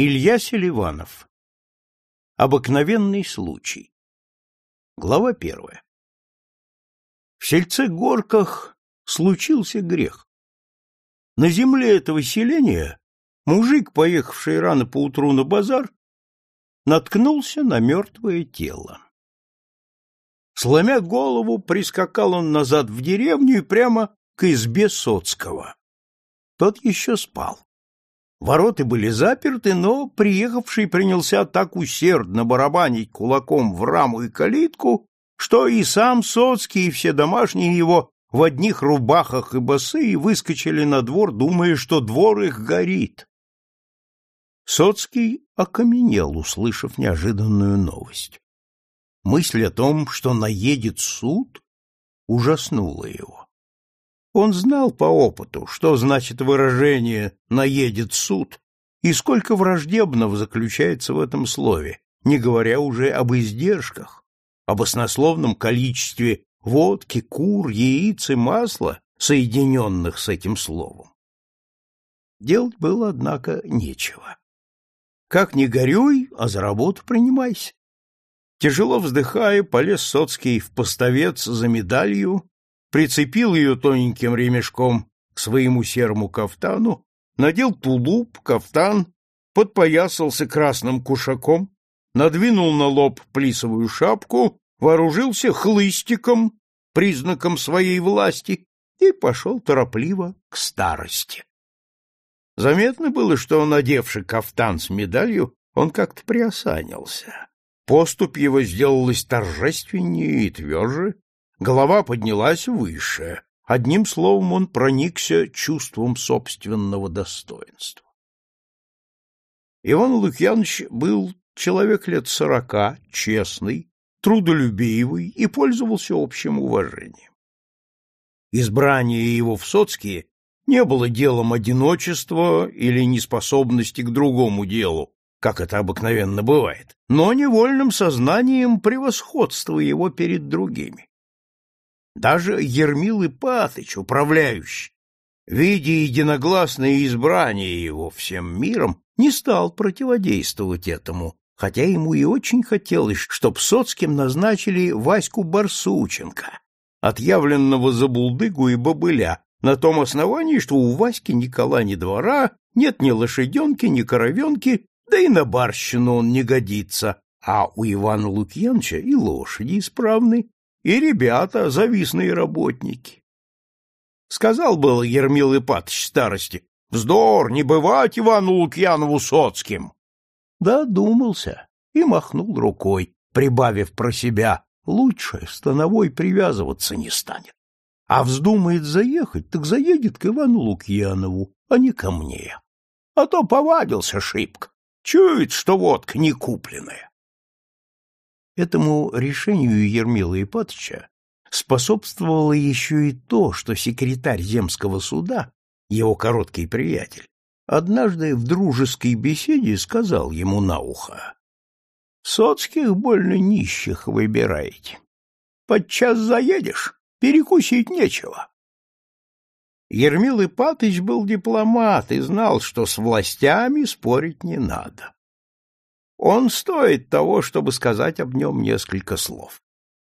Илья Селиванов. Обыкновенный случай. Глава первая. В сельце-горках случился грех. На земле этого селения мужик, поехавший рано поутру на базар, наткнулся на мертвое тело. Сломя голову, прискакал он назад в деревню и прямо к избе Соцкого. Тот еще спал. Вороты были заперты, но приехавший принялся так усердно барабанить кулаком в раму и калитку, что и сам Соцкий, и все домашние его в одних рубахах и босые выскочили на двор, думая, что двор их горит. Соцкий окаменел, услышав неожиданную новость. Мысль о том, что наедет суд, ужаснула его. Он знал по опыту, что значит выражение «наедет суд» и сколько враждебного заключается в этом слове, не говоря уже об издержках, об оснословном количестве водки, кур, яиц и масла, соединенных с этим словом. Делать было, однако, нечего. Как ни горюй, а за работу принимайся. Тяжело вздыхая, полез Соцкий в поставец за медалью, прицепил ее тоненьким ремешком к своему серому кафтану, надел тулуп, кафтан, подпоясался красным кушаком, надвинул на лоб плисовую шапку, вооружился хлыстиком, признаком своей власти, и пошел торопливо к старости. Заметно было, что, надевший кафтан с медалью, он как-то приосанился. Поступь его сделалась торжественнее и тверже, голова поднялась выше. Одним словом, он проникся чувством собственного достоинства. Иван Лукьянович был человек лет сорока, честный, трудолюбивый и пользовался общим уважением. Избрание его в соцкие не было делом одиночества или неспособности к другому делу, как это обыкновенно бывает, но невольным сознанием превосходства его перед другими. Даже Ермил Ипатыч, управляющий, видя единогласное избрание его всем миром, не стал противодействовать этому, хотя ему и очень хотелось, чтоб Соцким назначили Ваську Барсученко, отъявленного за булдыгу и бобыля, на том основании, что у Васьки ни ни двора, нет ни лошаденки, ни коровенки, да и на барщину он не годится, а у Ивана Лукьяновича и лошади исправны, и ребята завистные работники. Сказал было Ермил Ипатович старости, вздор, не бывать Ивану Лукьянову соцким. Да думался и махнул рукой, прибавив про себя, лучше становой привязываться не станет. А вздумает заехать, так заедет к Ивану Лукьянову, а не ко мне. А то повадился шибко, чует, что водка не купленная. Этому решению Ермила Ипатовича способствовало еще и то, что секретарь земского суда, его короткий приятель, однажды в дружеской беседе сказал ему на ухо, «Соцких больно нищих выбираете. Подчас заедешь, перекусить нечего». Ермил Ипатыч был дипломат и знал, что с властями спорить не надо. Он стоит того, чтобы сказать об нем несколько слов.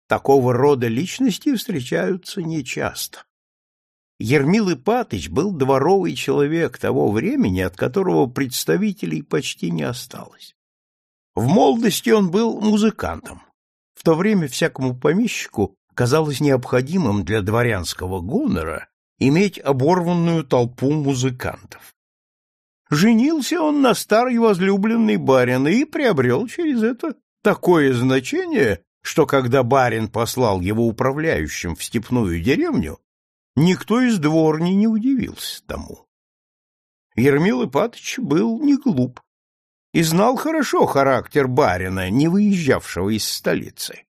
Такого рода личности встречаются нечасто. Ермил Ипатыч был дворовый человек того времени, от которого представителей почти не осталось. В молодости он был музыкантом. В то время всякому помещику казалось необходимым для дворянского гонора иметь оборванную толпу музыкантов. Женился он на старой возлюбленной барина и приобрел через это такое значение, что когда барин послал его управляющим в степную деревню, никто из дворни не удивился тому. Ермил Ипатович был не глуп и знал хорошо характер барина, не выезжавшего из столицы.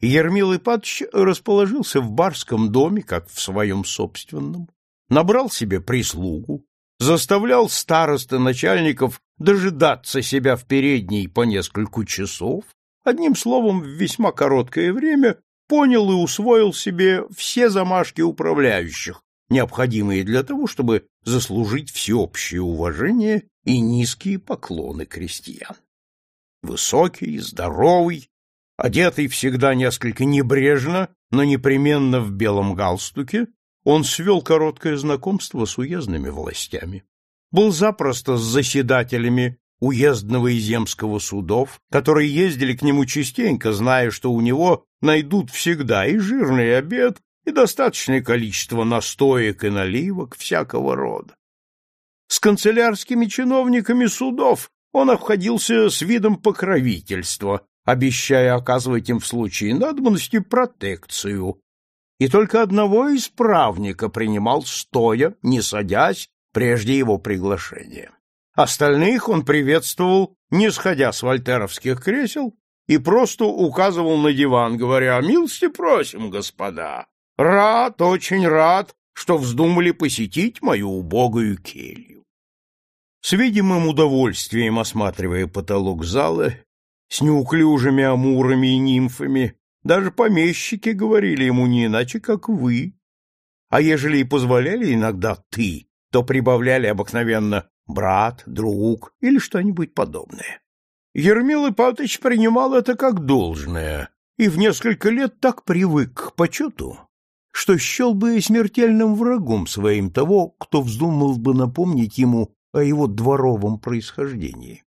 Ермил Ипатович расположился в барском доме, как в своем собственном, набрал себе прислугу, заставлял старосты начальников дожидаться себя в передней по нескольку часов, одним словом, в весьма короткое время понял и усвоил себе все замашки управляющих, необходимые для того, чтобы заслужить всеобщее уважение и низкие поклоны крестьян. Высокий, здоровый, одетый всегда несколько небрежно, но непременно в белом галстуке, он свел короткое знакомство с уездными властями. Был запросто с заседателями уездного и земского судов, которые ездили к нему частенько, зная, что у него найдут всегда и жирный обед, и достаточное количество настоек и наливок всякого рода. С канцелярскими чиновниками судов он обходился с видом покровительства, обещая оказывать им в случае надобности протекцию, и только одного исправника принимал стоя, не садясь, прежде его приглашения. Остальных он приветствовал, не сходя с вольтеровских кресел, и просто указывал на диван, говоря «Милости просим, господа! Рад, очень рад, что вздумали посетить мою убогую келью». С видимым удовольствием осматривая потолок зала, с неуклюжими амурами и нимфами, даже помещики говорили ему не иначе, как «вы». А ежели и позволяли иногда «ты», то прибавляли обыкновенно «брат», «друг» или что-нибудь подобное. Ермил Ипатыч принимал это как должное и в несколько лет так привык к почету, что счел бы смертельным врагом своим того, кто вздумал бы напомнить ему о его дворовом происхождении.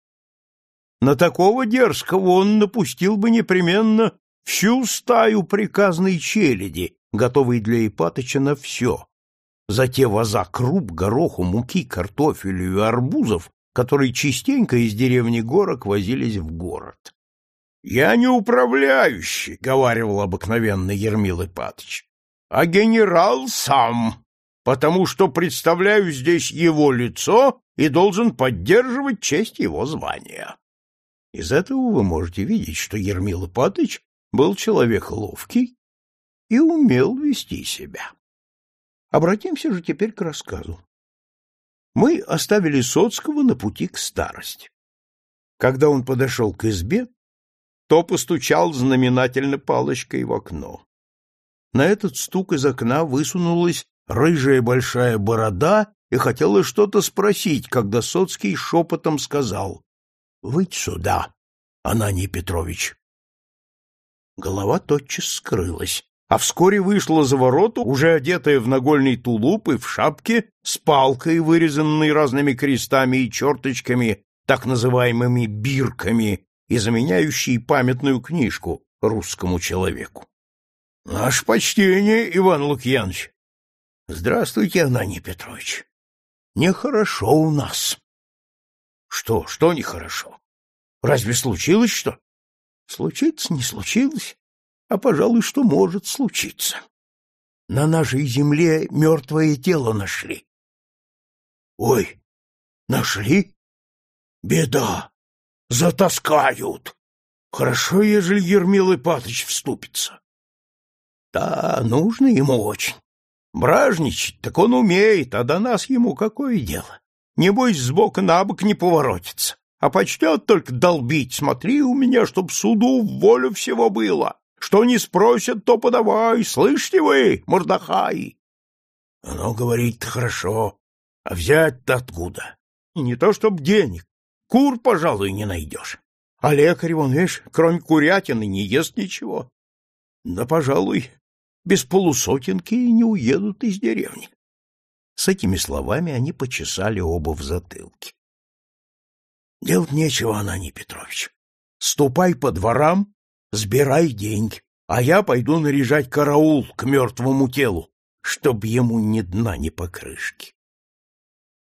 На такого дерзкого он напустил бы непременно всю стаю приказной челяди, готовой для Ипатыча на все, за те ваза круп, гороху, муки, картофелю и арбузов, которые частенько из деревни Горок возились в город. — Я не управляющий, — говаривал обыкновенно Ермил Ипатыч, — а генерал сам, потому что представляю здесь его лицо и должен поддерживать честь его звания. Из этого вы можете видеть, что Ермил Ипатыч был человек ловкий и умел вести себя. Обратимся же теперь к рассказу. Мы оставили Соцкого на пути к старости. Когда он подошел к избе, то постучал знаменательно палочкой в окно. На этот стук из окна высунулась рыжая большая борода и хотела что-то спросить, когда Соцкий шепотом сказал Выйдь сюда, Ананий Петрович. Голова тотчас скрылась, а вскоре вышла за ворота, уже одетая в нагольный тулуп и в шапке, с палкой, вырезанной разными крестами и черточками, так называемыми бирками, и заменяющей памятную книжку русскому человеку. — Наше почтение, Иван Лукьянович. — Здравствуйте, Ананий Петрович. — Нехорошо у нас. Что, что нехорошо? Разве случилось что? Случиться не случилось, а, пожалуй, что может случиться. На нашей земле мертвое тело нашли. Ой, нашли? Беда! Затаскают! Хорошо, ежели Ермил Ипатыч вступится. Да, нужно ему очень. Бражничать так он умеет, а до нас ему какое дело? Небось, сбоку на бок не поворотится. А почтет только долбить. Смотри у меня, чтоб суду в волю всего было. Что не спросят, то подавай. Слышите вы, Мордахай? Оно говорит хорошо. А взять-то откуда? не то чтоб денег. Кур, пожалуй, не найдешь. А лекарь, вон, видишь, кроме курятины не ест ничего. Да, пожалуй, без полусотенки не уедут из деревни. С этими словами они почесали оба в затылке. — Делать нечего, Ананий Петрович. Ступай по дворам, сбирай деньги, а я пойду наряжать караул к мертвому телу, чтоб ему ни дна, ни покрышки.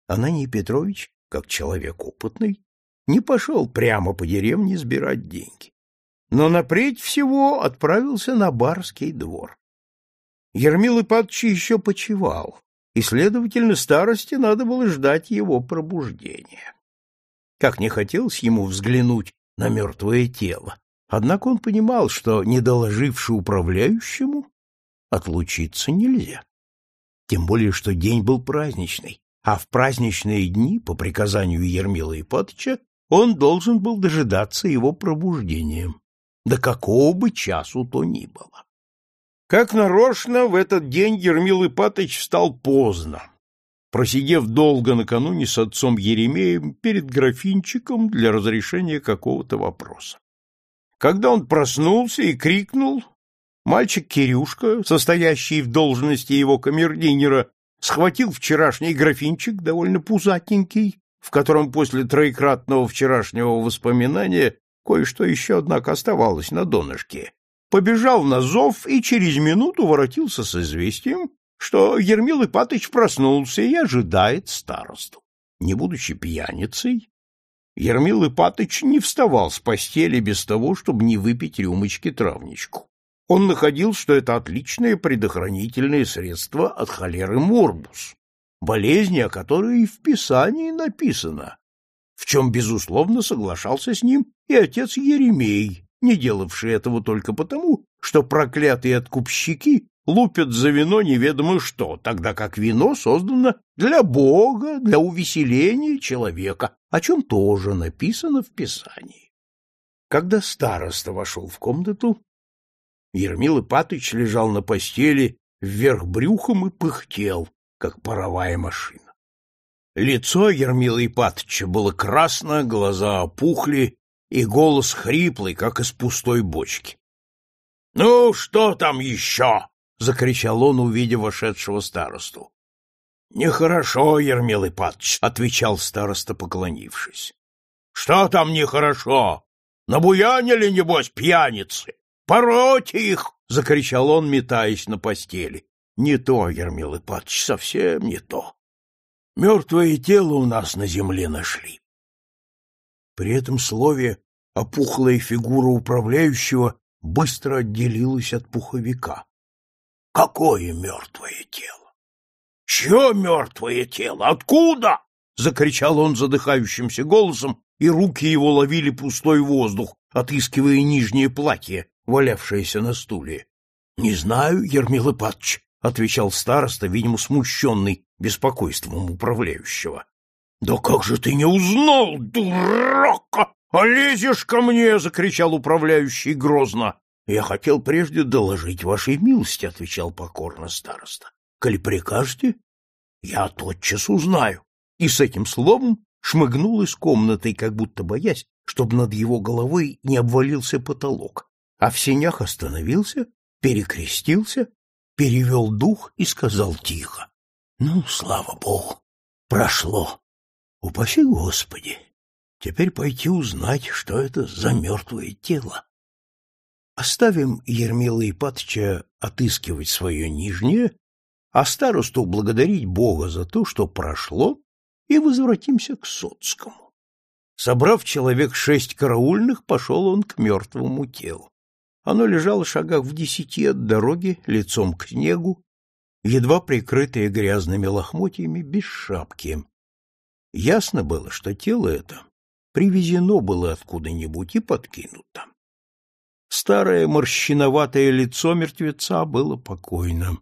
Ананий Петрович, как человек опытный, не пошел прямо по деревне сбирать деньги, но напредь всего отправился на барский двор. Ермил Ипатович еще почевал, и, следовательно, старости надо было ждать его пробуждения. Как не хотелось ему взглянуть на мертвое тело, однако он понимал, что, не доложивши управляющему, отлучиться нельзя. Тем более, что день был праздничный, а в праздничные дни, по приказанию Ермила Ипатыча, он должен был дожидаться его пробуждения, до какого бы часу то ни было. Как нарочно, в этот день Ермил Ипатыч встал поздно. Просидев долго накануне с отцом Еремеем перед графинчиком для разрешения какого-то вопроса. Когда он проснулся и крикнул, мальчик Кирюшка, состоящий в должности его камердинера, схватил вчерашний графинчик, довольно пузатенький, в котором после троекратного вчерашнего воспоминания кое-что еще, однако, оставалось на донышке, побежал на зов и через минуту воротился с известием, что Ермил Ипатыч проснулся и ожидает старосту. Не будучи пьяницей, Ермил Ипатыч не вставал с постели без того, чтобы не выпить рюмочки травничку. Он находил, что это отличное предохранительное средство от холеры морбус, болезни, о которой и в Писании написано, в чем, безусловно, соглашался с ним и отец Еремей, не делавший этого только потому, что проклятые откупщики лупят за вино неведомо что, тогда как вино создано для Бога, для увеселения человека, о чем тоже написано в Писании. Когда староста вошел в комнату, Ермил Ипатыч лежал на постели вверх брюхом и пыхтел, как паровая машина. Лицо Ермила Ипатыча было красное, глаза опухли, и голос хриплый, как из пустой бочки. — Ну, что там еще? — закричал он, увидев вошедшего старосту. — Нехорошо, Ермил Ипатыч, — отвечал староста, поклонившись. — Что там нехорошо? Набуянили, небось, пьяницы? Пороть их! — закричал он, метаясь на постели. — Не то, Ермил Ипатыч, совсем не то. Мертвое тело у нас на земле нашли. При этом слове опухлая фигура управляющего быстро отделилась от пуховика. Какое мертвое тело? Чье мертвое тело? Откуда? Закричал он задыхающимся голосом, и руки его ловили пустой воздух, отыскивая нижнее платье, валявшееся на стуле. — Не знаю, Ермил Ипатович, — отвечал староста, видимо, смущенный беспокойством управляющего. — Да как же ты не узнал, дурак? А лезешь ко мне! — закричал управляющий грозно. — Я хотел прежде доложить вашей милости, — отвечал покорно староста. — Коли прикажете, я тотчас узнаю. И с этим словом шмыгнул из комнаты, как будто боясь, чтобы над его головой не обвалился потолок, а в сенях остановился, перекрестился, перевел дух и сказал тихо. — Ну, слава богу, прошло. Упаси Господи! Теперь пойти узнать, что это за мертвое тело. Оставим Ермила Ипатыча отыскивать свое нижнее, а старосту благодарить Бога за то, что прошло, и возвратимся к Соцкому. Собрав человек шесть караульных, пошел он к мертвому телу. Оно лежало в шагах в десяти от дороги, лицом к снегу, едва прикрытое грязными лохмотьями, без шапки. Ясно было, что тело это привезено было откуда-нибудь и подкинуто. Старое морщиноватое лицо мертвеца было покойно.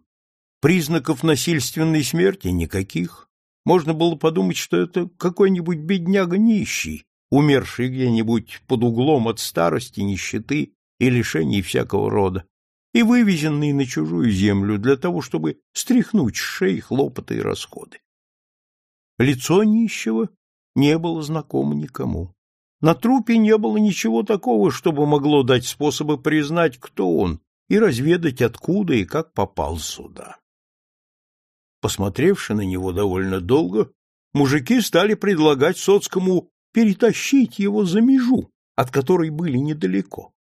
Признаков насильственной смерти никаких. Можно было подумать, что это какой-нибудь бедняга нищий, умерший где-нибудь под углом от старости, нищеты и лишений всякого рода, и вывезенный на чужую землю для того, чтобы стряхнуть шеи хлопоты и расходы. Лицо нищего не было знакомо никому. На трупе не было ничего такого, чтобы могло дать способы признать, кто он, и разведать, откуда и как попал сюда. Посмотревши на него довольно долго, мужики стали предлагать Соцкому перетащить его за межу, от которой были недалеко.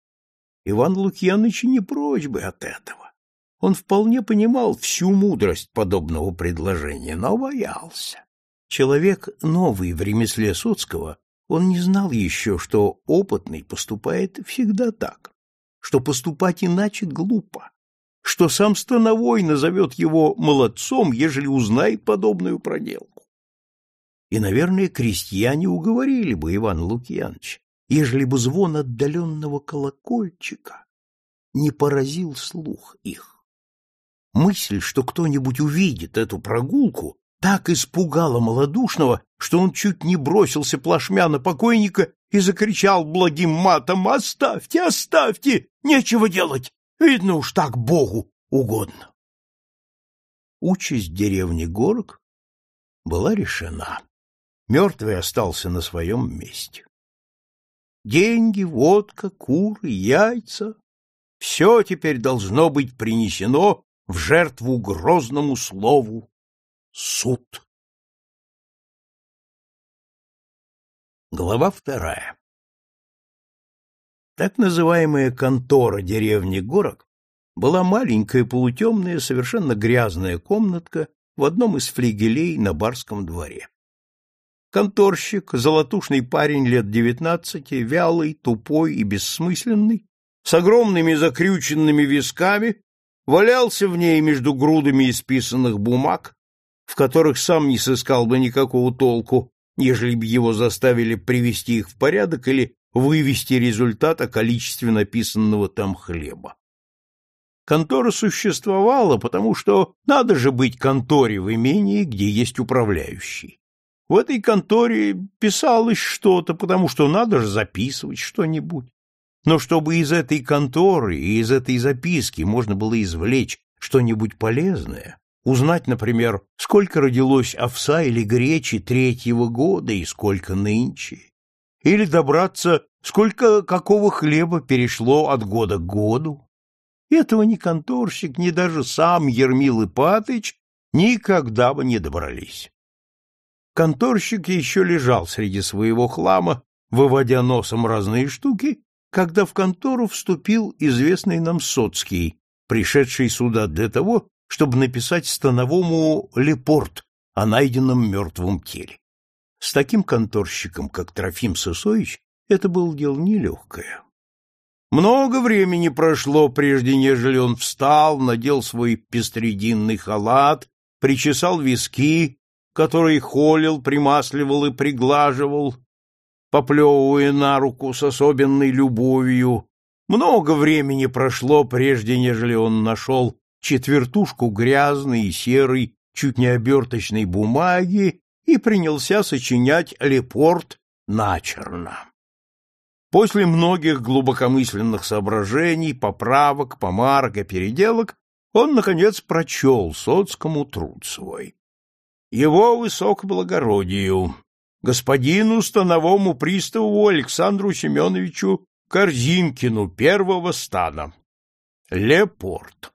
Иван Лукьяныч не прочь бы от этого. Он вполне понимал всю мудрость подобного предложения, но боялся. Человек, новый в ремесле Соцкого, он не знал еще, что опытный поступает всегда так, что поступать иначе глупо, что сам Становой назовет его молодцом, ежели узнает подобную проделку. И, наверное, крестьяне уговорили бы Ивана Лукьяновича, ежели бы звон отдаленного колокольчика не поразил слух их. Мысль, что кто-нибудь увидит эту прогулку, так испугало малодушного, что он чуть не бросился плашмя на покойника и закричал благим матом «Оставьте, оставьте! Нечего делать! Видно уж так Богу угодно!» Участь деревни Горок была решена. Мертвый остался на своем месте. Деньги, водка, куры, яйца — все теперь должно быть принесено в жертву грозному слову «суд». Глава вторая Так называемая контора деревни Горок была маленькая полутемная, совершенно грязная комнатка в одном из флигелей на барском дворе. Конторщик, золотушный парень лет девятнадцати, вялый, тупой и бессмысленный, с огромными закрюченными висками, валялся в ней между грудами исписанных бумаг, в которых сам не сыскал бы никакого толку, ежели бы его заставили привести их в порядок или вывести результат о количестве написанного там хлеба. Контора существовала, потому что надо же быть конторе в имении, где есть управляющий. В этой конторе писалось что-то, потому что надо же записывать что-нибудь. Но чтобы из этой конторы и из этой записки можно было извлечь что-нибудь полезное, узнать, например, сколько родилось овса или гречи третьего года и сколько нынче, или добраться, сколько какого хлеба перешло от года к году, этого ни конторщик, ни даже сам Ермил Ипатыч никогда бы не добрались. Конторщик еще лежал среди своего хлама, выводя носом разные штуки, когда в контору вступил известный нам Соцкий, пришедший сюда для того, чтобы написать становому лепорт о найденном мертвом теле. С таким конторщиком, как Трофим Сысоевич, это было дело нелегкое. Много времени прошло, прежде нежели он встал, надел свой пестрединный халат, причесал виски, который холил, примасливал и приглаживал, поплевывая на руку с особенной любовью. Много времени прошло, прежде нежели он нашел четвертушку грязной и серой, чуть не оберточной бумаги и принялся сочинять лепорт начерно. После многих глубокомысленных соображений, поправок, помарок и переделок он, наконец, прочел соцкому труд свой его высокоблагородию, господину становому приставу Александру Семеновичу Корзинкину первого стана. Лепорт.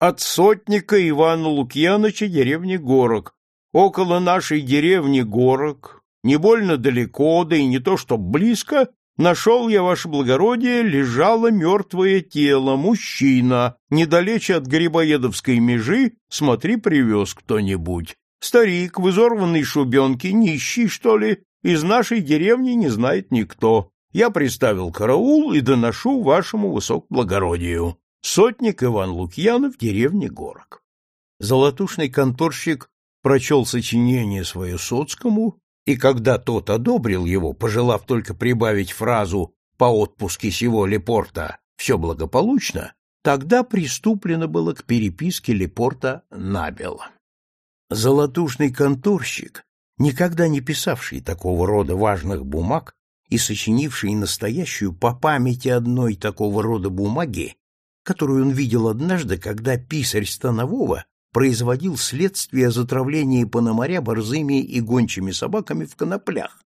От сотника Ивана Лукьяновича деревни Горок. Около нашей деревни Горок, не больно далеко, да и не то что близко, нашел я, ваше благородие, лежало мертвое тело, мужчина, недалече от Грибоедовской межи, смотри, привез кто-нибудь. Старик в изорванной шубенке, нищий, что ли, из нашей деревни не знает никто. Я приставил караул и доношу вашему высокоблагородию. Сотник Иван Лукьянов, деревня Горок. Золотушный конторщик прочел сочинение свое Соцкому, и когда тот одобрил его, пожелав только прибавить фразу «по отпуске сего Лепорта все благополучно», тогда приступлено было к переписке Лепорта набело. Золотушный конторщик, никогда не писавший такого рода важных бумаг и сочинивший настоящую по памяти одной такого рода бумаги, которую он видел однажды, когда писарь Станового производил следствие о затравлении Пономаря борзыми и гончими собаками в коноплях,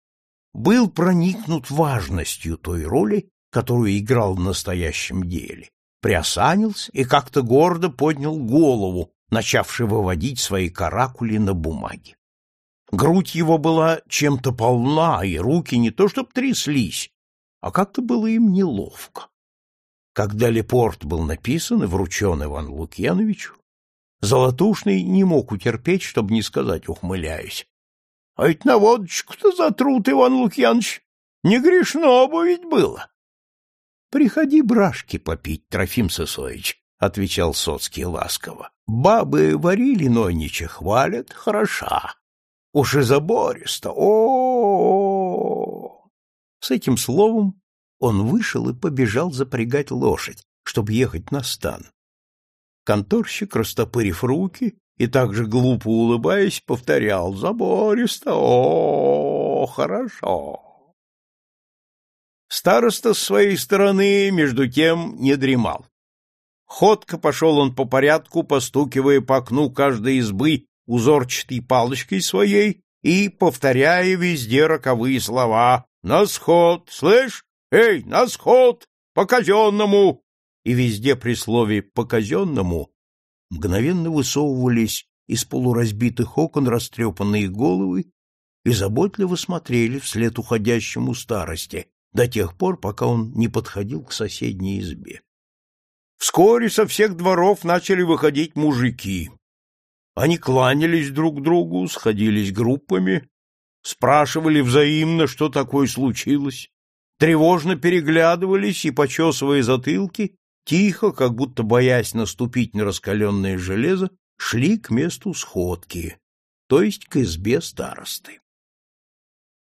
был проникнут важностью той роли, которую играл в настоящем деле, приосанился и как-то гордо поднял голову, начавший выводить свои каракули на бумаге. Грудь его была чем-то полна, и руки не то чтоб тряслись, а как-то было им неловко. Когда Лепорт был написан и вручен Ивану Лукьяновичу, Золотушный не мог утерпеть, чтобы не сказать, ухмыляясь. — А ведь на водочку-то за труд, Иван Лукьянович, не грешно бы ведь было. — Приходи брашки попить, Трофим Сысоевич, — отвечал Соцкий ласково. — Бабы варили нойнича, хвалят, хороша. Уж и забористо. О, -о, -о, С этим словом он вышел и побежал запрягать лошадь, чтобы ехать на стан. Конторщик, растопырив руки и также глупо улыбаясь, повторял «Забористо! О, хорошо!» Староста с своей стороны, между тем, не дремал. Ходко пошел он по порядку, постукивая по окну каждой избы узорчатой палочкой своей и повторяя везде роковые слова «На сход! Слышь? Эй, на сход! По-казенному!» И везде при слове «по-казенному» мгновенно высовывались из полуразбитых окон растрепанные головы и заботливо смотрели вслед уходящему старости до тех пор, пока он не подходил к соседней избе. Вскоре со всех дворов начали выходить мужики. Они кланялись друг другу, сходились группами, спрашивали взаимно, что такое случилось, тревожно переглядывались и, почесывая затылки, тихо, как будто боясь наступить на раскаленное железо, шли к месту сходки, то есть к избе старосты.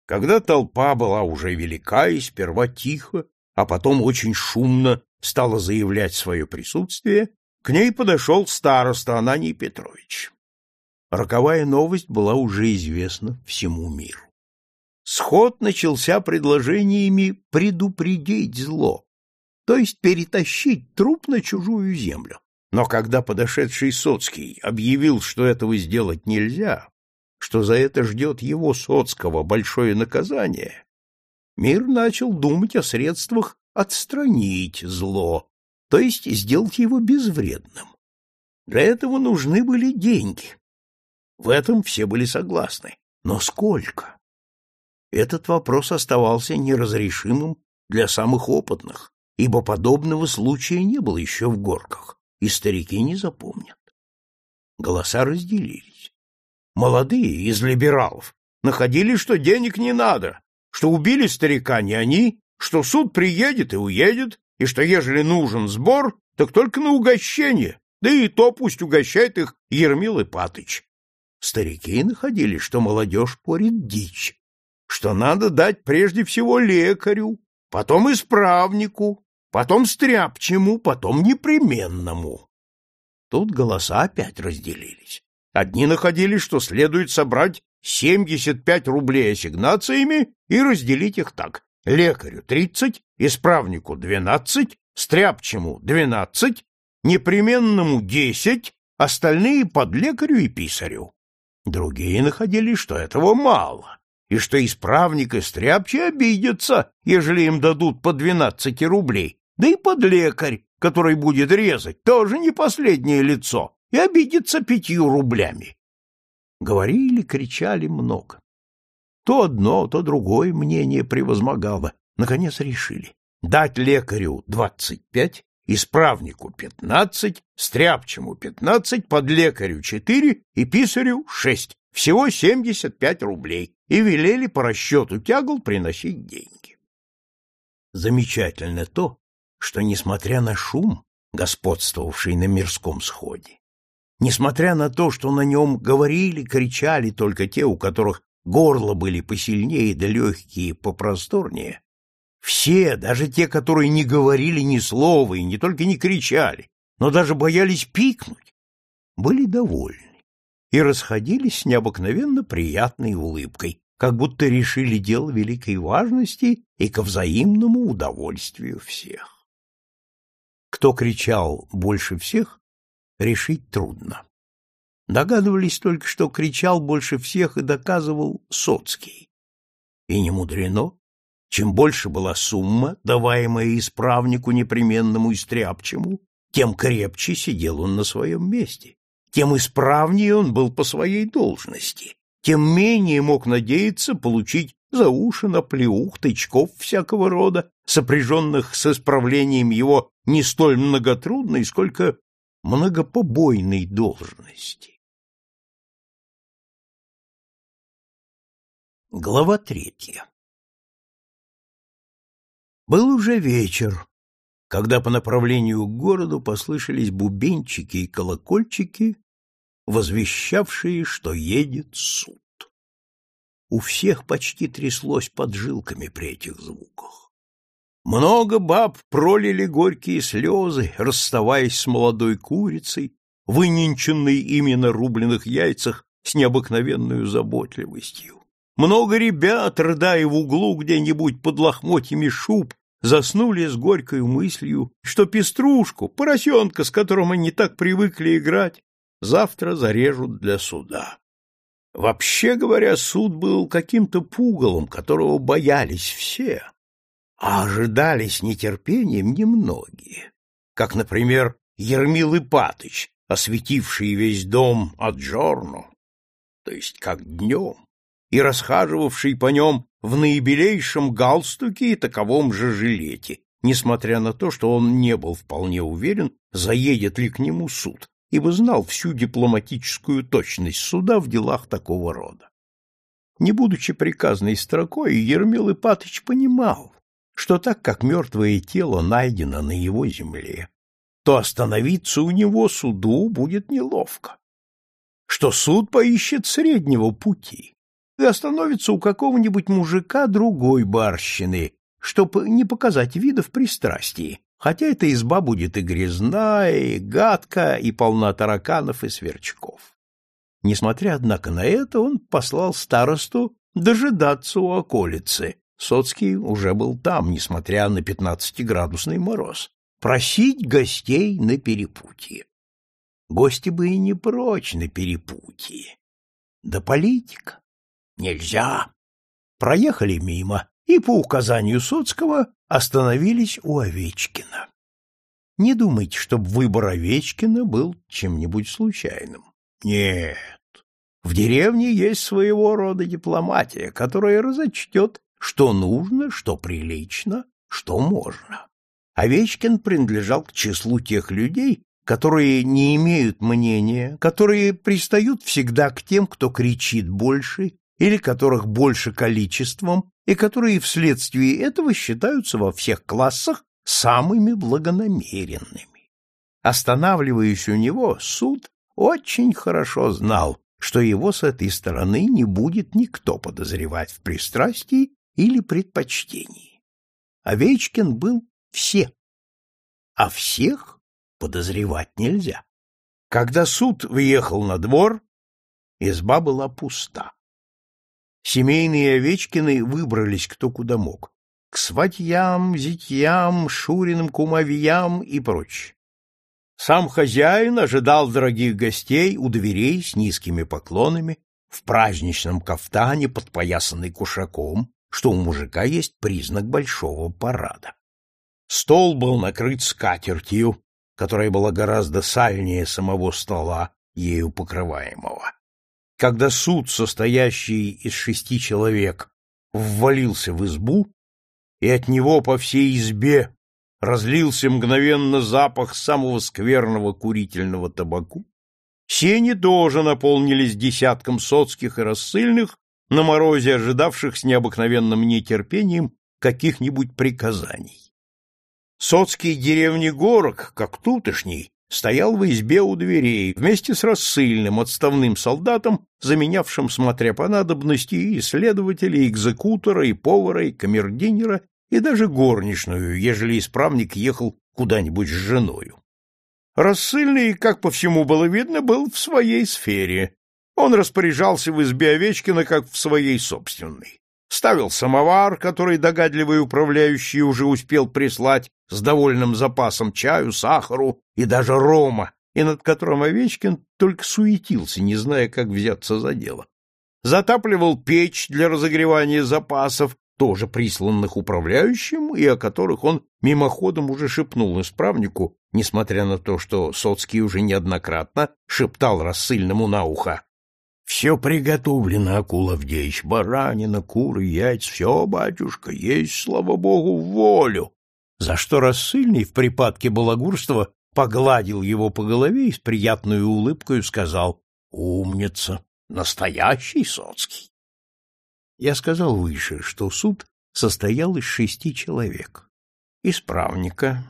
Когда толпа была уже велика и сперва тихо, а потом очень шумно стала заявлять свое присутствие, к ней подошел староста Ананий Петрович. Роковая новость была уже известна всему миру. Сход начался предложениями предупредить зло, то есть перетащить труп на чужую землю. Но когда подошедший Соцкий объявил, что этого сделать нельзя, что за это ждет его Соцкого большое наказание, мир начал думать о средствах отстранить зло, то есть сделать его безвредным. Для этого нужны были деньги. В этом все были согласны. Но сколько? Этот вопрос оставался неразрешимым для самых опытных, ибо подобного случая не было еще в горках, и старики не запомнят. Голоса разделились. Молодые из либералов находили, что денег не надо, что убили старика не они, что суд приедет и уедет, и что ежели нужен сбор, так только на угощение, да и то пусть угощает их Ермил Ипатыч. Старики находили, что молодежь порит дичь, что надо дать прежде всего лекарю, потом исправнику, потом стряпчему, потом непременному. Тут голоса опять разделились. Одни находили, что следует собрать 75 рублей ассигнациями и разделить их так. Лекарю 30, исправнику 12, стряпчему 12, непременному 10, остальные под лекарю и писарю. Другие находили, что этого мало, и что исправник и стряпчий обидятся, ежели им дадут по 12 рублей, да и под лекарь, который будет резать, тоже не последнее лицо, и обидится пятью рублями. Говорили, кричали много. То одно, то другое мнение превозмогало. Наконец решили дать лекарю двадцать пять, исправнику пятнадцать, стряпчему пятнадцать, подлекарю четыре и писарю шесть. Всего семьдесят пять рублей. И велели по расчету тягл приносить деньги. Замечательно то, что, несмотря на шум, господствовавший на мирском сходе, несмотря на то, что на нем говорили, кричали только те, у которых горла были посильнее да легкие попросторнее, все, даже те, которые не говорили ни слова и не только не кричали, но даже боялись пикнуть, были довольны и расходились с необыкновенно приятной улыбкой, как будто решили дело великой важности и ко взаимному удовольствию всех. Кто кричал больше всех, решить трудно. Догадывались только, что кричал больше всех и доказывал Соцкий. И не мудрено. Чем больше была сумма, даваемая исправнику непременному и стряпчему, тем крепче сидел он на своем месте, тем исправнее он был по своей должности, тем менее мог надеяться получить за уши наплеух, тычков всякого рода, сопряженных с исправлением его не столь многотрудной, сколько многопобойной должности. Глава третья Был уже вечер, когда по направлению к городу послышались бубенчики и колокольчики, возвещавшие, что едет суд. У всех почти тряслось под жилками при этих звуках. Много баб пролили горькие слезы, расставаясь с молодой курицей, выненченной ими на рубленых яйцах с необыкновенной заботливостью. Много ребят, рыдая в углу где-нибудь под лохмотьями шуб, заснули с горькой мыслью, что пеструшку, поросенка, с которым они так привыкли играть, завтра зарежут для суда. Вообще говоря, суд был каким-то пугалом, которого боялись все, а ожидали с нетерпением немногие, как, например, Ермил Ипатыч, осветивший весь дом от Джорну, то есть как днем, и расхаживавший по нем в наибелейшем галстуке и таковом же жилете, несмотря на то, что он не был вполне уверен, заедет ли к нему суд, ибо знал всю дипломатическую точность суда в делах такого рода. Не будучи приказной строкой, Ермил Ипатыч понимал, что так как мертвое тело найдено на его земле, то остановиться у него суду будет неловко, что суд поищет среднего пути и остановится у какого-нибудь мужика другой барщины, чтобы не показать видов пристрастий, хотя эта изба будет и грязная, и гадка, и полна тараканов и сверчков. Несмотря, однако, на это, он послал старосту дожидаться у околицы. Соцкий уже был там, несмотря на пятнадцатиградусный мороз, просить гостей на перепутье. Гости бы и не прочь на перепутье. Да политика. Нельзя. Проехали мимо и по указанию Соцкого остановились у Овечкина. Не думайте, чтобы выбор Овечкина был чем-нибудь случайным. Нет. В деревне есть своего рода дипломатия, которая разочтет, что нужно, что прилично, что можно. Овечкин принадлежал к числу тех людей, которые не имеют мнения, которые пристают всегда к тем, кто кричит больше или которых больше количеством, и которые вследствие этого считаются во всех классах самыми благонамеренными. Останавливаясь у него, суд очень хорошо знал, что его с этой стороны не будет никто подозревать в пристрастии или предпочтении. Овечкин был все, а всех подозревать нельзя. Когда суд въехал на двор, изба была пуста. Семейные Овечкины выбрались кто куда мог. К сватьям, зятьям, шуриным кумовьям и прочь. Сам хозяин ожидал дорогих гостей у дверей с низкими поклонами, в праздничном кафтане, подпоясанный кушаком, что у мужика есть признак большого парада. Стол был накрыт скатертью, которая была гораздо сальнее самого стола, ею покрываемого. Когда суд, состоящий из шести человек, ввалился в избу, и от него по всей избе разлился мгновенно запах самого скверного курительного табаку, сени тоже наполнились десятком соцких и рассыльных, на морозе ожидавших с необыкновенным нетерпением каких-нибудь приказаний. Соцкий деревни Горок, как тутошний, стоял в избе у дверей вместе с рассыльным отставным солдатом, заменявшим, смотря по надобности, и следователя, и экзекутора, и повара, и камердинера, и даже горничную, ежели исправник ехал куда-нибудь с женою. Рассыльный, как по всему было видно, был в своей сфере. Он распоряжался в избе Овечкина, как в своей собственной. Ставил самовар, который догадливый управляющий уже успел прислать, с довольным запасом чаю, сахару и даже рома, и над которым Овечкин только суетился, не зная, как взяться за дело. Затапливал печь для разогревания запасов, тоже присланных управляющим, и о которых он мимоходом уже шепнул исправнику, несмотря на то, что Соцкий уже неоднократно шептал рассыльному на ухо. — Все приготовлено, Акул баранина, куры, яйца, все, батюшка, есть, слава богу, волю за что рассыльный в припадке балагурства погладил его по голове и с приятной улыбкой сказал «Умница! Настоящий Соцкий!» Я сказал выше, что суд состоял из шести человек. Исправника,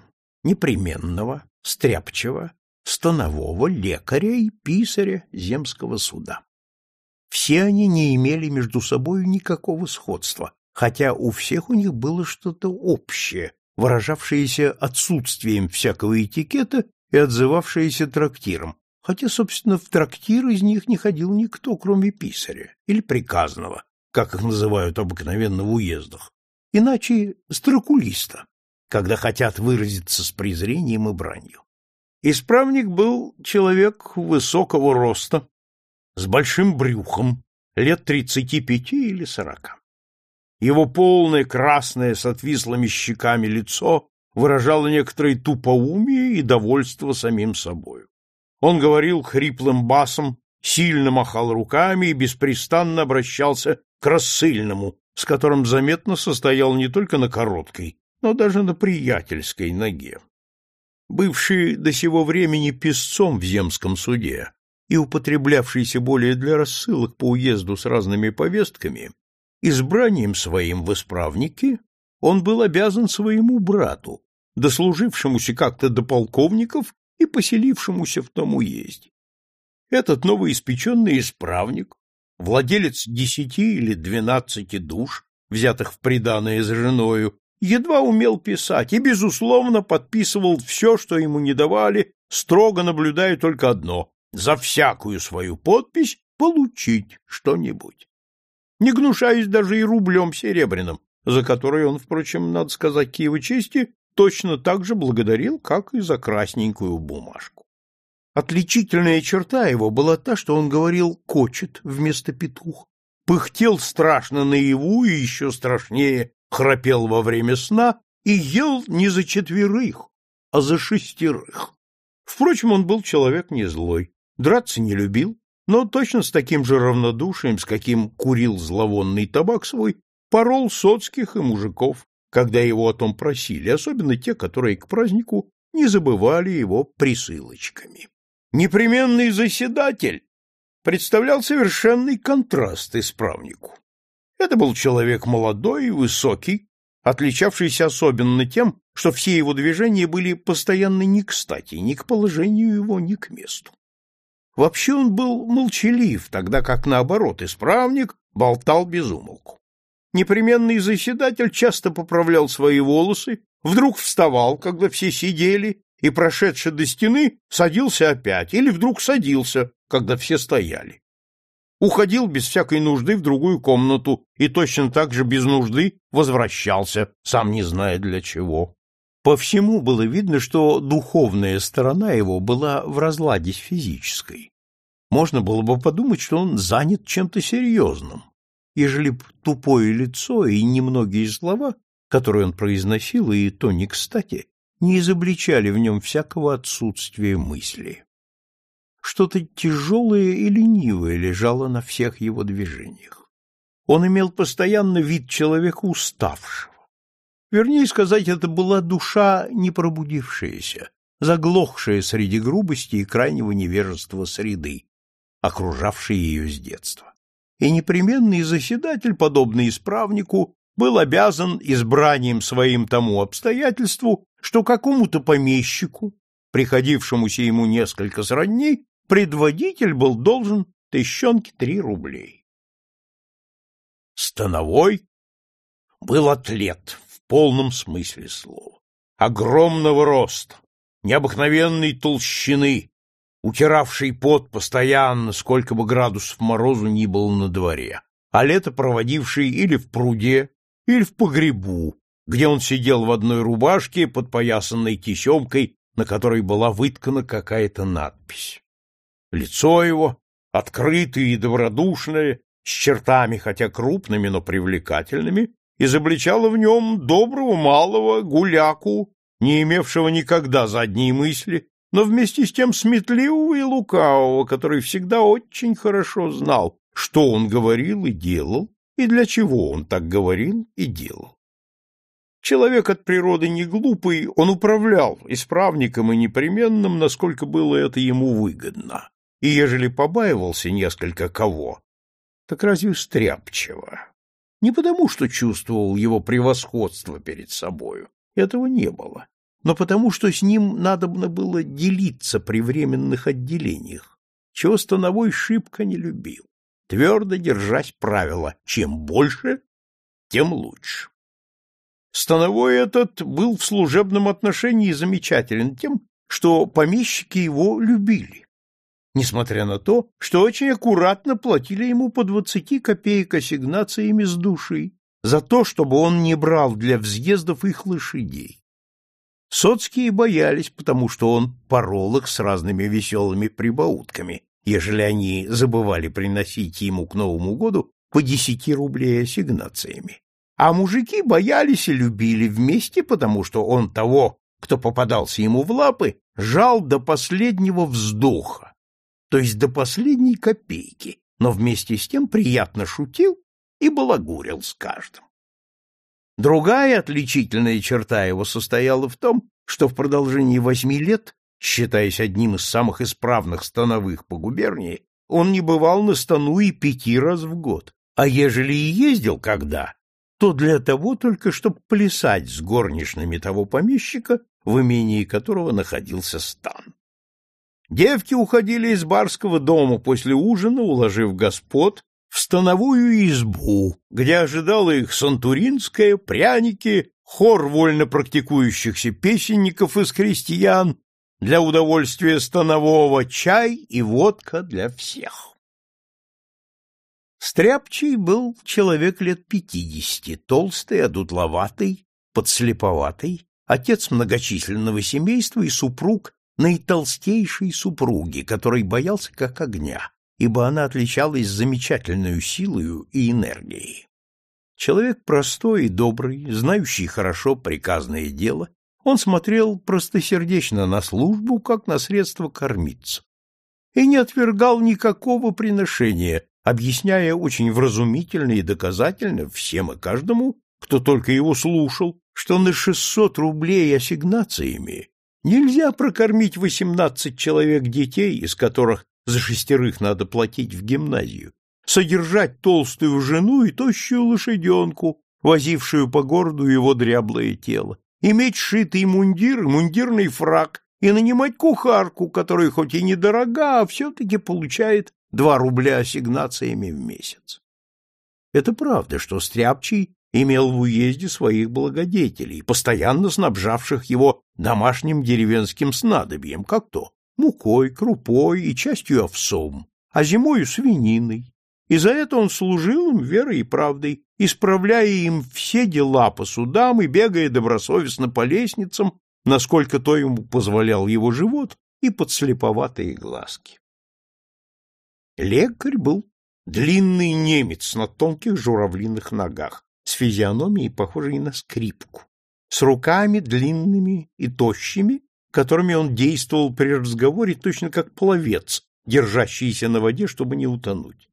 непременного, стряпчего, станового, лекаря и писаря земского суда. Все они не имели между собой никакого сходства, хотя у всех у них было что-то общее, выражавшееся отсутствием всякого этикета и отзывавшееся трактиром, хотя, собственно, в трактир из них не ходил никто, кроме писаря или приказного, как их называют обыкновенно в уездах, иначе строкулиста, когда хотят выразиться с презрением и бранью. Исправник был человек высокого роста, с большим брюхом, лет тридцати пяти или сорока. Его полное красное с отвислыми щеками лицо выражало некоторое тупоумие и довольство самим собою. Он говорил хриплым басом, сильно махал руками и беспрестанно обращался к рассыльному, с которым заметно состоял не только на короткой, но даже на приятельской ноге. Бывший до сего времени писцом в земском суде и употреблявшийся более для рассылок по уезду с разными повестками, избранием своим в исправнике он был обязан своему брату, дослужившемуся как-то до полковников и поселившемуся в том уезде. Этот новоиспеченный исправник, владелец десяти или двенадцати душ, взятых в приданое за женою, едва умел писать и, безусловно, подписывал все, что ему не давали, строго наблюдая только одно — за всякую свою подпись получить что-нибудь. Не гнушаясь даже и рублем серебряным, за который он, впрочем, надо сказать Киева чести, точно так же благодарил, как и за красненькую бумажку. Отличительная черта его была та, что он говорил «кочет» вместо «петух», пыхтел страшно наяву и еще страшнее храпел во время сна и ел не за четверых, а за шестерых. Впрочем, он был человек не злой, драться не любил, но точно с таким же равнодушием, с каким курил зловонный табак свой, порол соцких и мужиков, когда его о том просили, особенно те, которые к празднику не забывали его присылочками. Непременный заседатель представлял совершенный контраст исправнику. Это был человек молодой и высокий, отличавшийся особенно тем, что все его движения были постоянно не кстати, ни к положению его, ни к месту. Вообще он был молчалив, тогда как, наоборот, исправник болтал без умолку. Непременный заседатель часто поправлял свои волосы, вдруг вставал, когда все сидели, и, прошедший до стены, садился опять, или вдруг садился, когда все стояли. Уходил без всякой нужды в другую комнату и точно так же без нужды возвращался, сам не зная для чего. По всему было видно, что духовная сторона его была в разладе с физической. Можно было бы подумать, что он занят чем-то серьезным, ежели б тупое лицо и немногие слова, которые он произносил, и то не кстати, не изобличали в нем всякого отсутствия мысли. Что-то тяжелое и ленивое лежало на всех его движениях. Он имел постоянно вид человека уставшего. Вернее сказать, это была душа не пробудившаяся, заглохшая среди грубости и крайнего невежества среды, окружавшей ее с детства. И непременный заседатель, подобный исправнику, был обязан избранием своим тому обстоятельству, что какому-то помещику, приходившемуся ему несколько сродней, предводитель был должен тыщенке три рублей. Становой был атлет полном смысле слова. Огромного роста, необыкновенной толщины, утиравший пот постоянно, сколько бы градусов морозу ни было на дворе, а лето проводивший или в пруде, или в погребу, где он сидел в одной рубашке, подпоясанной тесемкой, на которой была выткана какая-то надпись. Лицо его, открытое и добродушное, с чертами, хотя крупными, но привлекательными, изобличало в нем доброго малого гуляку, не имевшего никогда задней мысли, но вместе с тем сметливого и лукавого, который всегда очень хорошо знал, что он говорил и делал, и для чего он так говорил и делал. Человек от природы не глупый, он управлял исправником и непременным, насколько было это ему выгодно. И ежели побаивался несколько кого, так разве стряпчиво. Не потому, что чувствовал его превосходство перед собою, этого не было, но потому, что с ним надобно было делиться при временных отделениях, чего Становой шибко не любил твердо держась правила «чем больше, тем лучше». Становой этот был в служебном отношении замечателен тем, что помещики его любили, несмотря на то, что очень аккуратно платили ему по двадцати копеек ассигнациями с души за то, чтобы он не брал для взъездов их лошадей. Соцкие боялись, потому что он порол их с разными веселыми прибаутками, ежели они забывали приносить ему к Новому году по десяти рублей ассигнациями. А мужики боялись и любили вместе, потому что он того, кто попадался ему в лапы, жал до последнего вздоха, то есть до последней копейки, но вместе с тем приятно шутил и балагурил с каждым. Другая отличительная черта его состояла в том, что в продолжении восьми лет, считаясь одним из самых исправных становых по губернии, он не бывал на стану и пяти раз в год, а ежели и ездил когда, то для того только, чтобы плясать с горничными того помещика, в имении которого находился стан. Девки уходили из барского дома после ужина, уложив господ в становую избу, где ожидала их сантуринская, пряники, хор вольно практикующихся песенников из крестьян, для удовольствия станового чай и водка для всех. Стряпчий был человек лет пятидесяти, толстый, одутловатый, подслеповатый, отец многочисленного семейства и супруг наитолстейшей супруги, который боялся как огня, ибо она отличалась замечательной силою и энергией. Человек простой и добрый, знающий хорошо приказное дело, он смотрел простосердечно на службу, как на средство кормиться, и не отвергал никакого приношения, объясняя очень вразумительно и доказательно всем и каждому, кто только его слушал, что на 600 рублей ассигнациями нельзя прокормить 18 человек детей, из которых за шестерых надо платить в гимназию, содержать толстую жену и тощую лошаденку, возившую по городу его дряблое тело, иметь шитый мундир и мундирный фраг и нанимать кухарку, которая хоть и недорога, а все-таки получает два рубля ассигнациями в месяц. Это правда, что Стряпчий имел в уезде своих благодетелей, постоянно снабжавших его домашним деревенским снадобьем, как то мукой, крупой и частью овсом, а зимою свининой. И за это он служил им верой и правдой, исправляя им все дела по судам и бегая добросовестно по лестницам, насколько то ему позволял его живот и подслеповатые глазки. Лекарь был длинный немец на тонких журавлиных ногах, с физиономией, похожей на скрипку, с руками длинными и тощими, которыми он действовал при разговоре точно как пловец, держащийся на воде, чтобы не утонуть.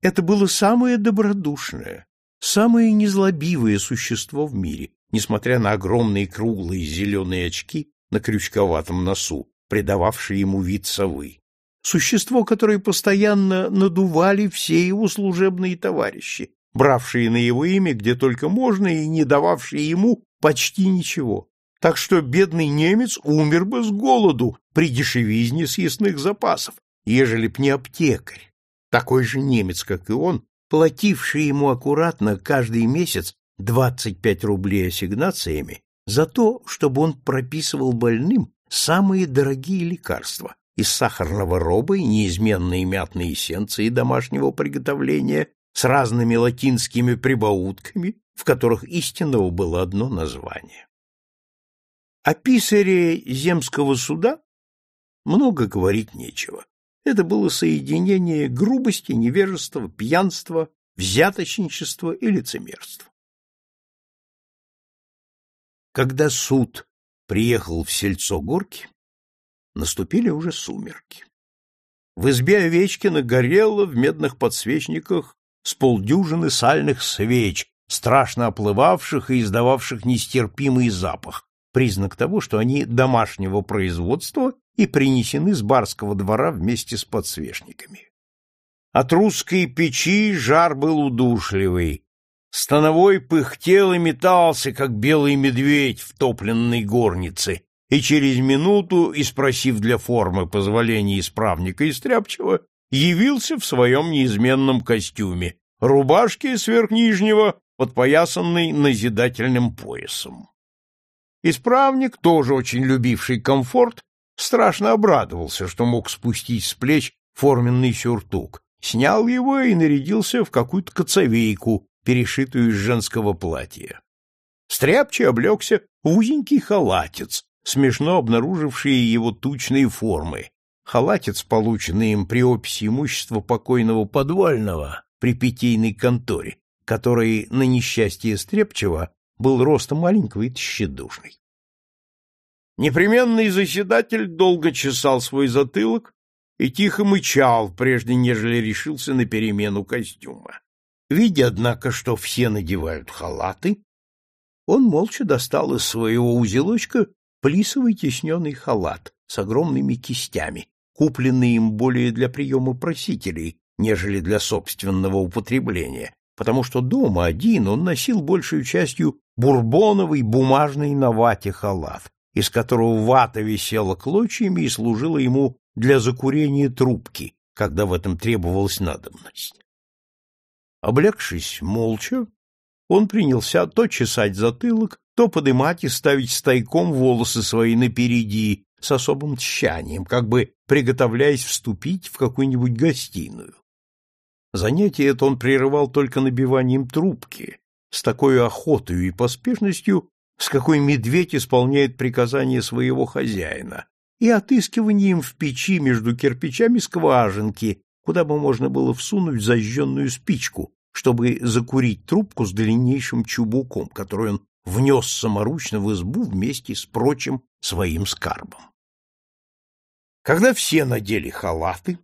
Это было самое добродушное, самое незлобивое существо в мире, несмотря на огромные круглые зеленые очки на крючковатом носу, придававшие ему вид совы существо, которое постоянно надували все его служебные товарищи, бравшие на его имя где только можно и не дававшие ему почти ничего. Так что бедный немец умер бы с голоду при дешевизне съестных запасов, ежели б не аптекарь, такой же немец, как и он, плативший ему аккуратно каждый месяц 25 рублей ассигнациями за то, чтобы он прописывал больным самые дорогие лекарства, из сахарного роба и неизменные мятные эссенции домашнего приготовления с разными латинскими прибаутками, в которых истинного было одно название. О писаре земского суда много говорить нечего. Это было соединение грубости, невежества, пьянства, взяточничества и лицемерства. Когда суд приехал в сельцо Горки, Наступили уже сумерки. В избе Овечкина горело в медных подсвечниках с полдюжины сальных свеч, страшно оплывавших и издававших нестерпимый запах, признак того, что они домашнего производства и принесены с барского двора вместе с подсвечниками. От русской печи жар был удушливый. Становой пыхтел и метался, как белый медведь в топленной горнице, и через минуту, испросив для формы позволения исправника и стряпчего, явился в своем неизменном костюме, рубашке сверх нижнего, подпоясанной назидательным поясом. Исправник, тоже очень любивший комфорт, страшно обрадовался, что мог спустить с плеч форменный сюртук, снял его и нарядился в какую-то коцовейку, перешитую из женского платья. Стряпчий облегся в узенький халатец, смешно обнаружившие его тучные формы. Халатец, полученный им при описи имущества покойного подвального при питейной конторе, который на несчастье Стрепчева был ростом маленького и тщедушный. Непременный заседатель долго чесал свой затылок и тихо мычал, прежде нежели решился на перемену костюма. Видя, однако, что все надевают халаты, он молча достал из своего узелочка плисовый тесненный халат с огромными кистями, купленный им более для приема просителей, нежели для собственного употребления, потому что дома один он носил большую частью бурбоновый бумажный на вате халат, из которого вата висела клочьями и служила ему для закурения трубки, когда в этом требовалась надобность. Облегшись молча, он принялся то чесать затылок, то подымать и ставить стайком волосы свои напереди с особым тщанием, как бы приготовляясь вступить в какую-нибудь гостиную. Занятие это он прерывал только набиванием трубки, с такой охотой и поспешностью, с какой медведь исполняет приказания своего хозяина, и отыскиванием в печи между кирпичами скважинки, куда бы можно было всунуть зажженную спичку, чтобы закурить трубку с длиннейшим чубуком, который он внес саморучно в избу вместе с прочим своим скарбом. Когда все надели халаты,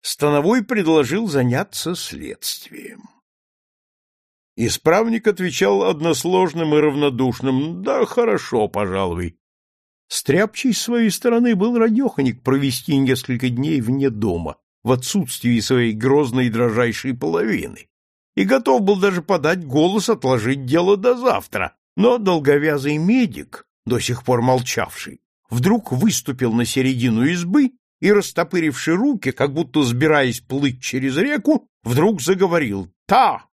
Становой предложил заняться следствием. Исправник отвечал односложным и равнодушным «Да, хорошо, пожалуй». Стряпчий с своей стороны был радеханик провести несколько дней вне дома, в отсутствии своей грозной дрожайшей половины, и готов был даже подать голос отложить дело до завтра, но долговязый медик, до сих пор молчавший, вдруг выступил на середину избы и, растопыривши руки, как будто сбираясь плыть через реку, вдруг заговорил «Та!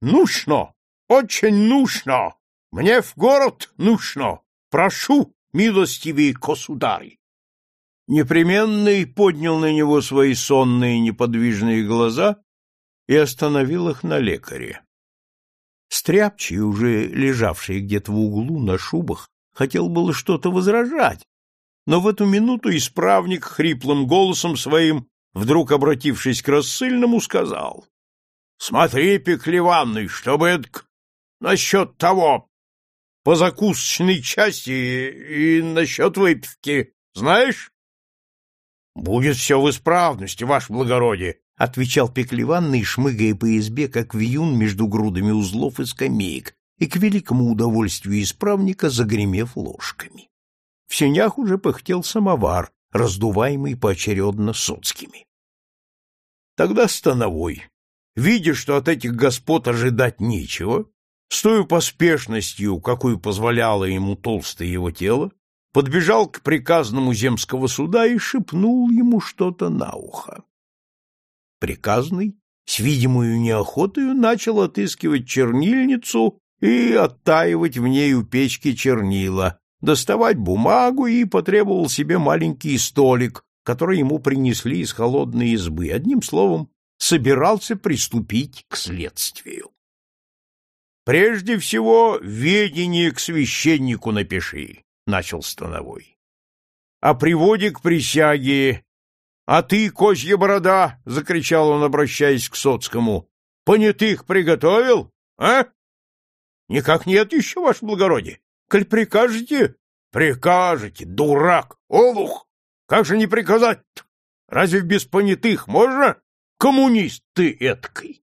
Нужно! Очень нужно! Мне в город нужно! Прошу, милостивые государи!» Непременный поднял на него свои сонные неподвижные глаза и остановил их на лекаре. Стряпчий, уже лежавший где-то в углу на шубах, хотел было что-то возражать, но в эту минуту исправник хриплым голосом своим, вдруг обратившись к рассыльному, сказал, — Смотри, Пеклеванный, чтобы это насчет того, по закусочной части и насчет выпивки, знаешь? — Будет все в исправности, ваше благородие, — отвечал Пеклеванный, шмыгая по избе, как вьюн между грудами узлов и скамеек, и к великому удовольствию исправника загремев ложками. В сенях уже пыхтел самовар, раздуваемый поочередно соцкими. Тогда Становой, видя, что от этих господ ожидать нечего, с той поспешностью, какую позволяло ему толстое его тело, подбежал к приказному земского суда и шепнул ему что-то на ухо. Приказный, с видимую неохотою, начал отыскивать чернильницу и оттаивать в ней у печки чернила, доставать бумагу и потребовал себе маленький столик, который ему принесли из холодной избы. Одним словом, собирался приступить к следствию. Прежде всего, ведение к священнику напиши, начал Становой. О приводе к присяге. А ты, козья борода, закричал он, обращаясь к Соцкому. Понятых приготовил, а? Никак нет еще, ваше благородие. Коль прикажете? Прикажете, дурак, олух! Как же не приказать-то? Разве без понятых можно? Коммунист ты экой!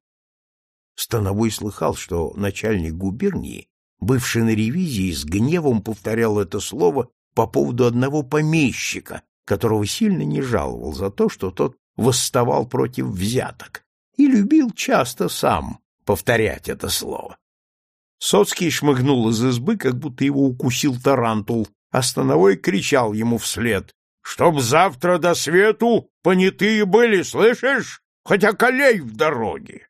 Становой слыхал, что начальник губернии, бывший на ревизии, с гневом повторял это слово по поводу одного помещика, которого сильно не жаловал за то, что тот восставал против взяток, и любил часто сам повторять это слово. Сотский шмыгнул из избы, как будто его укусил тарантул, а Становой кричал ему вслед. — Чтоб завтра до свету понятые были, слышишь? Хоть околей в дороге.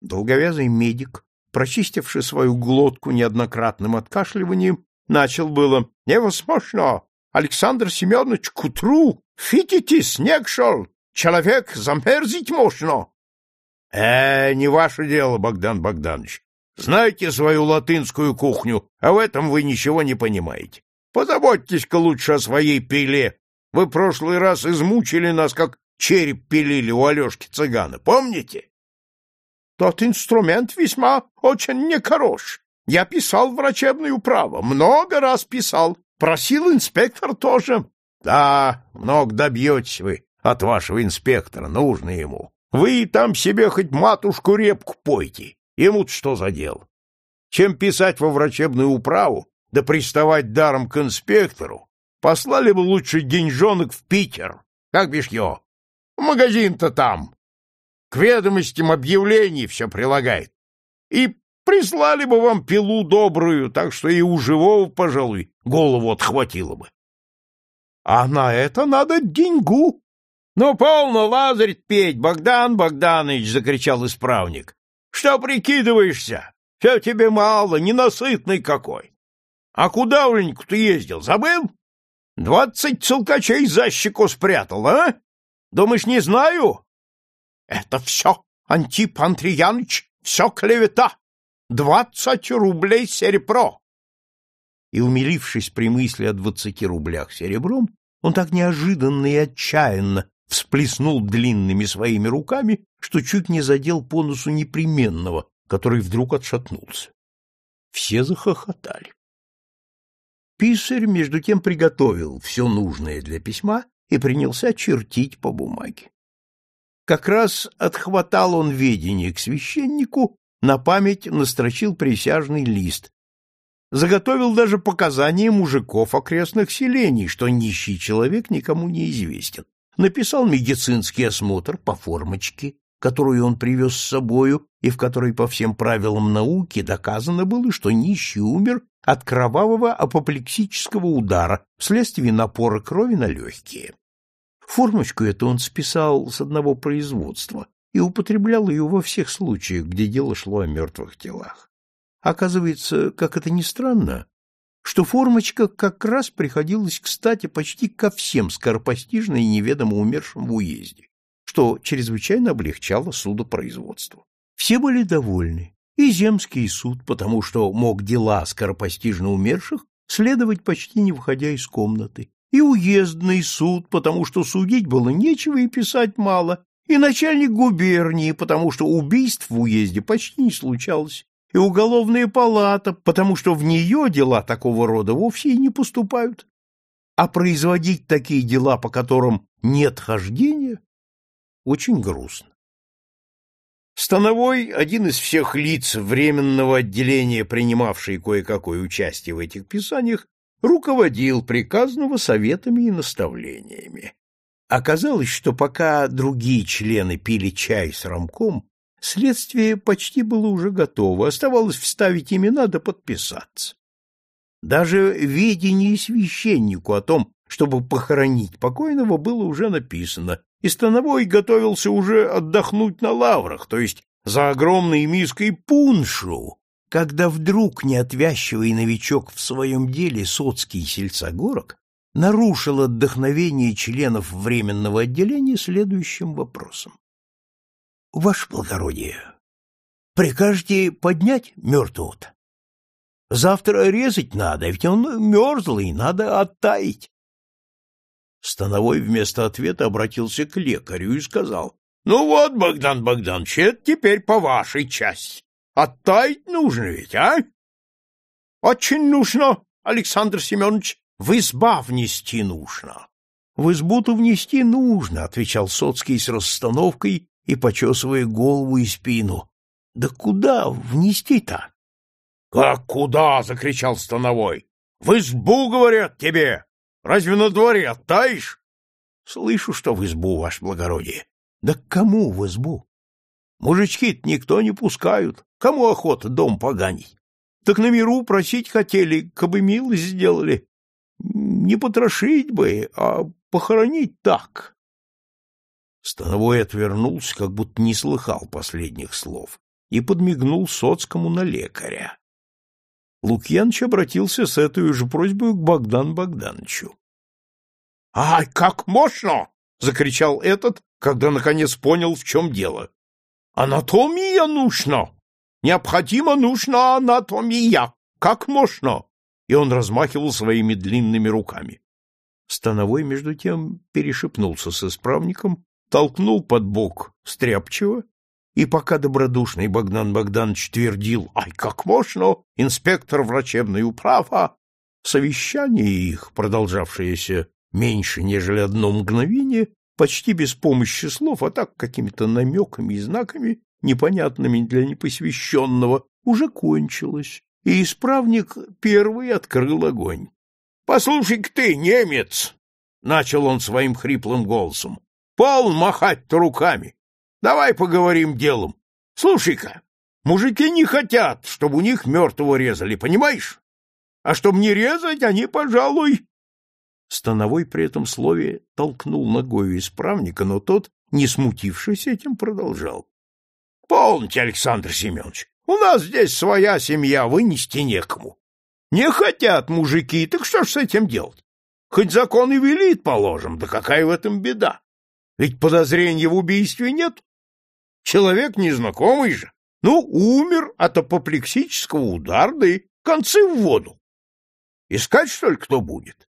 Долговязый медик, прочистивший свою глотку неоднократным откашливанием, начал было. — Невозможно! Александр Семенович, к утру! Фитите, снег шел! Человек замерзить можно! — Э, не ваше дело, Богдан Богданович. Знаете свою латынскую кухню, а в этом вы ничего не понимаете. Позаботьтесь-ка лучше о своей пиле. Вы прошлый раз измучили нас, как череп пилили у Алешки цыгана, помните? Тот инструмент весьма очень нехорош. Я писал врачебную право, много раз писал. Просил инспектор тоже. Да, много добьетесь вы от вашего инспектора, нужно ему. Вы там себе хоть матушку репку пойте. Ему-то что за дело? Чем писать во врачебную управу, да приставать даром к инспектору, послали бы лучше деньжонок в Питер. Как бишь его? Магазин-то там. К ведомостям объявлений все прилагает. И прислали бы вам пилу добрую, так что и у живого, пожалуй, голову отхватило бы. А на это надо деньгу. Ну, полно лазарь петь, Богдан Богданович, — закричал исправник. Что прикидываешься? Все тебе мало, ненасытный какой. А куда, Оленьку, ты ездил, забыл? Двадцать целкачей за щеку спрятал, а? Думаешь, не знаю? Это все, Антип Андреяныч, все клевета. Двадцать рублей серебро. И, умилившись при мысли о двадцати рублях серебром, он так неожиданно и отчаянно всплеснул длинными своими руками, что чуть не задел по носу непременного, который вдруг отшатнулся. Все захохотали. Писарь, между тем, приготовил все нужное для письма и принялся чертить по бумаге. Как раз отхватал он ведение к священнику, на память настрочил присяжный лист, заготовил даже показания мужиков окрестных селений, что нищий человек никому не известен, написал медицинский осмотр по формочке, которую он привез с собою и в которой по всем правилам науки доказано было, что нищий умер от кровавого апоплексического удара вследствие напора крови на легкие. Формочку эту он списал с одного производства и употреблял ее во всех случаях, где дело шло о мертвых телах. Оказывается, как это ни странно, что формочка как раз приходилась кстати почти ко всем скоропостижно и неведомо умершим в уезде что чрезвычайно облегчало судопроизводство. Все были довольны, и земский суд, потому что мог дела скоропостижно умерших следовать почти не выходя из комнаты, и уездный суд, потому что судить было нечего и писать мало, и начальник губернии, потому что убийств в уезде почти не случалось, и уголовная палата, потому что в нее дела такого рода вовсе и не поступают. А производить такие дела, по которым нет хождения, очень грустно. Становой, один из всех лиц временного отделения, принимавший кое-какое участие в этих писаниях, руководил приказного советами и наставлениями. Оказалось, что пока другие члены пили чай с рамком, следствие почти было уже готово, оставалось вставить имена да подписаться. Даже ведение священнику о том, чтобы похоронить покойного, было уже написано, и Становой готовился уже отдохнуть на лаврах, то есть за огромной миской пуншу, когда вдруг неотвязчивый новичок в своем деле соцкий сельцогорок нарушил отдохновение членов временного отделения следующим вопросом. — Ваше благородие, прикажете поднять мертвого-то? Завтра резать надо, ведь он мерзлый, надо оттаить. Становой вместо ответа обратился к лекарю и сказал, «Ну вот, Богдан Богданович, это теперь по вашей части. Оттаять нужно ведь, а?» «Очень нужно, Александр Семенович, в изба внести нужно». «В избу-то внести нужно», — отвечал Соцкий с расстановкой и почесывая голову и спину. «Да куда внести-то?» «Как куда?» — закричал Становой. «В избу, говорят тебе!» Разве на дворе оттаишь? Слышу, что в избу, ваше благородие. Да к кому в избу? Мужички-то никто не пускают. Кому охота дом поганить? Так на миру просить хотели, кабы милость сделали. Не потрошить бы, а похоронить так. Становой отвернулся, как будто не слыхал последних слов, и подмигнул Соцкому на лекаря. Лукьяныч обратился с этой же просьбой к Богдану Богдановичу. — Ай, как можно! — закричал этот, когда наконец понял, в чем дело. — Анатомия нужна! Необходимо нужна анатомия! Как можно? и он размахивал своими длинными руками. Становой, между тем, перешепнулся с исправником, толкнул под бок стряпчиво, и пока добродушный Богдан Богданович твердил «Ай, как можно, инспектор врачебной управа!» совещание их, продолжавшееся меньше, нежели одно мгновение, почти без помощи слов, а так какими-то намеками и знаками, непонятными для непосвященного, уже кончилось, и исправник первый открыл огонь. — Послушай-ка ты, немец! — начал он своим хриплым голосом. — Пол махать-то руками! Давай поговорим делом. Слушай-ка, мужики не хотят, чтобы у них мертвого резали, понимаешь? А чтобы не резать, они, пожалуй... Становой при этом слове толкнул ногою исправника, но тот, не смутившись этим, продолжал. — Полните, Александр Семенович, у нас здесь своя семья, вынести некому. Не хотят мужики, так что ж с этим делать? Хоть закон и велит, положим, да какая в этом беда? Ведь подозрения в убийстве нет. Человек незнакомый же. Ну, умер от апоплексического удара, да и концы в воду. Искать, что ли, кто будет?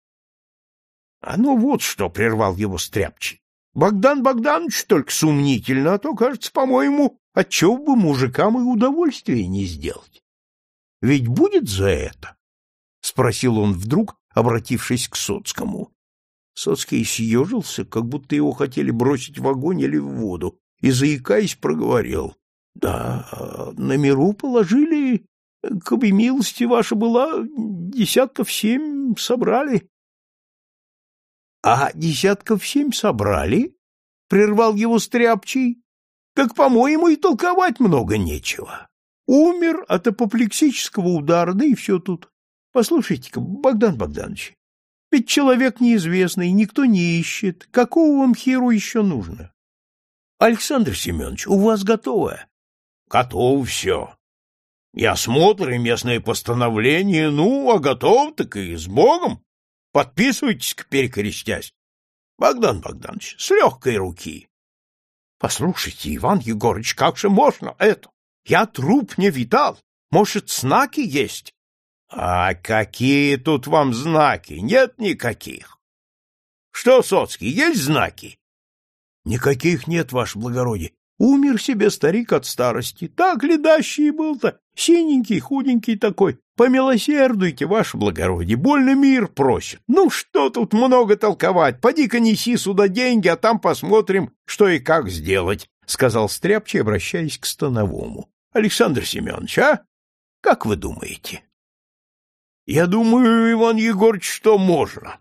А ну вот что, — прервал его стряпчий. Богдан Богданович только сумнительно, а то, кажется, по-моему, отчего бы мужикам и удовольствие не сделать. Ведь будет за это? — спросил он вдруг, обратившись к Соцкому. Соцкий съежился, как будто его хотели бросить в огонь или в воду, и, заикаясь, проговорил. — Да, на миру положили, коби милости ваша была, десятков семь собрали. — А десятков семь собрали? — прервал его стряпчий. — Так, по-моему, и толковать много нечего. Умер от апоплексического удара, да и все тут. Послушайте-ка, Богдан Богданович, ведь человек неизвестный, никто не ищет. Какого вам хиру еще нужно? Александр Семенович, у вас готово? Готово все. И осмотр, и местное постановление, ну, а готов, так и с Богом. Подписывайтесь-ка, перекрестясь. Богдан Богданович, с легкой руки. Послушайте, Иван Егорыч, как же можно это? Я труп не видал. Может, знаки есть? А какие тут вам знаки? Нет никаких. Что, Соцкий, есть знаки? Никаких нет, ваше благородие. Умер себе старик от старости. Так ледащий был-то, синенький, худенький такой. Помилосердуйте, ваше благородие, больно мир просит. Ну, что тут много толковать? Поди-ка неси сюда деньги, а там посмотрим, что и как сделать, — сказал Стряпчий, обращаясь к Становому. — Александр Семенович, а? Как вы думаете? — Я думаю, Иван Егорович, что можно.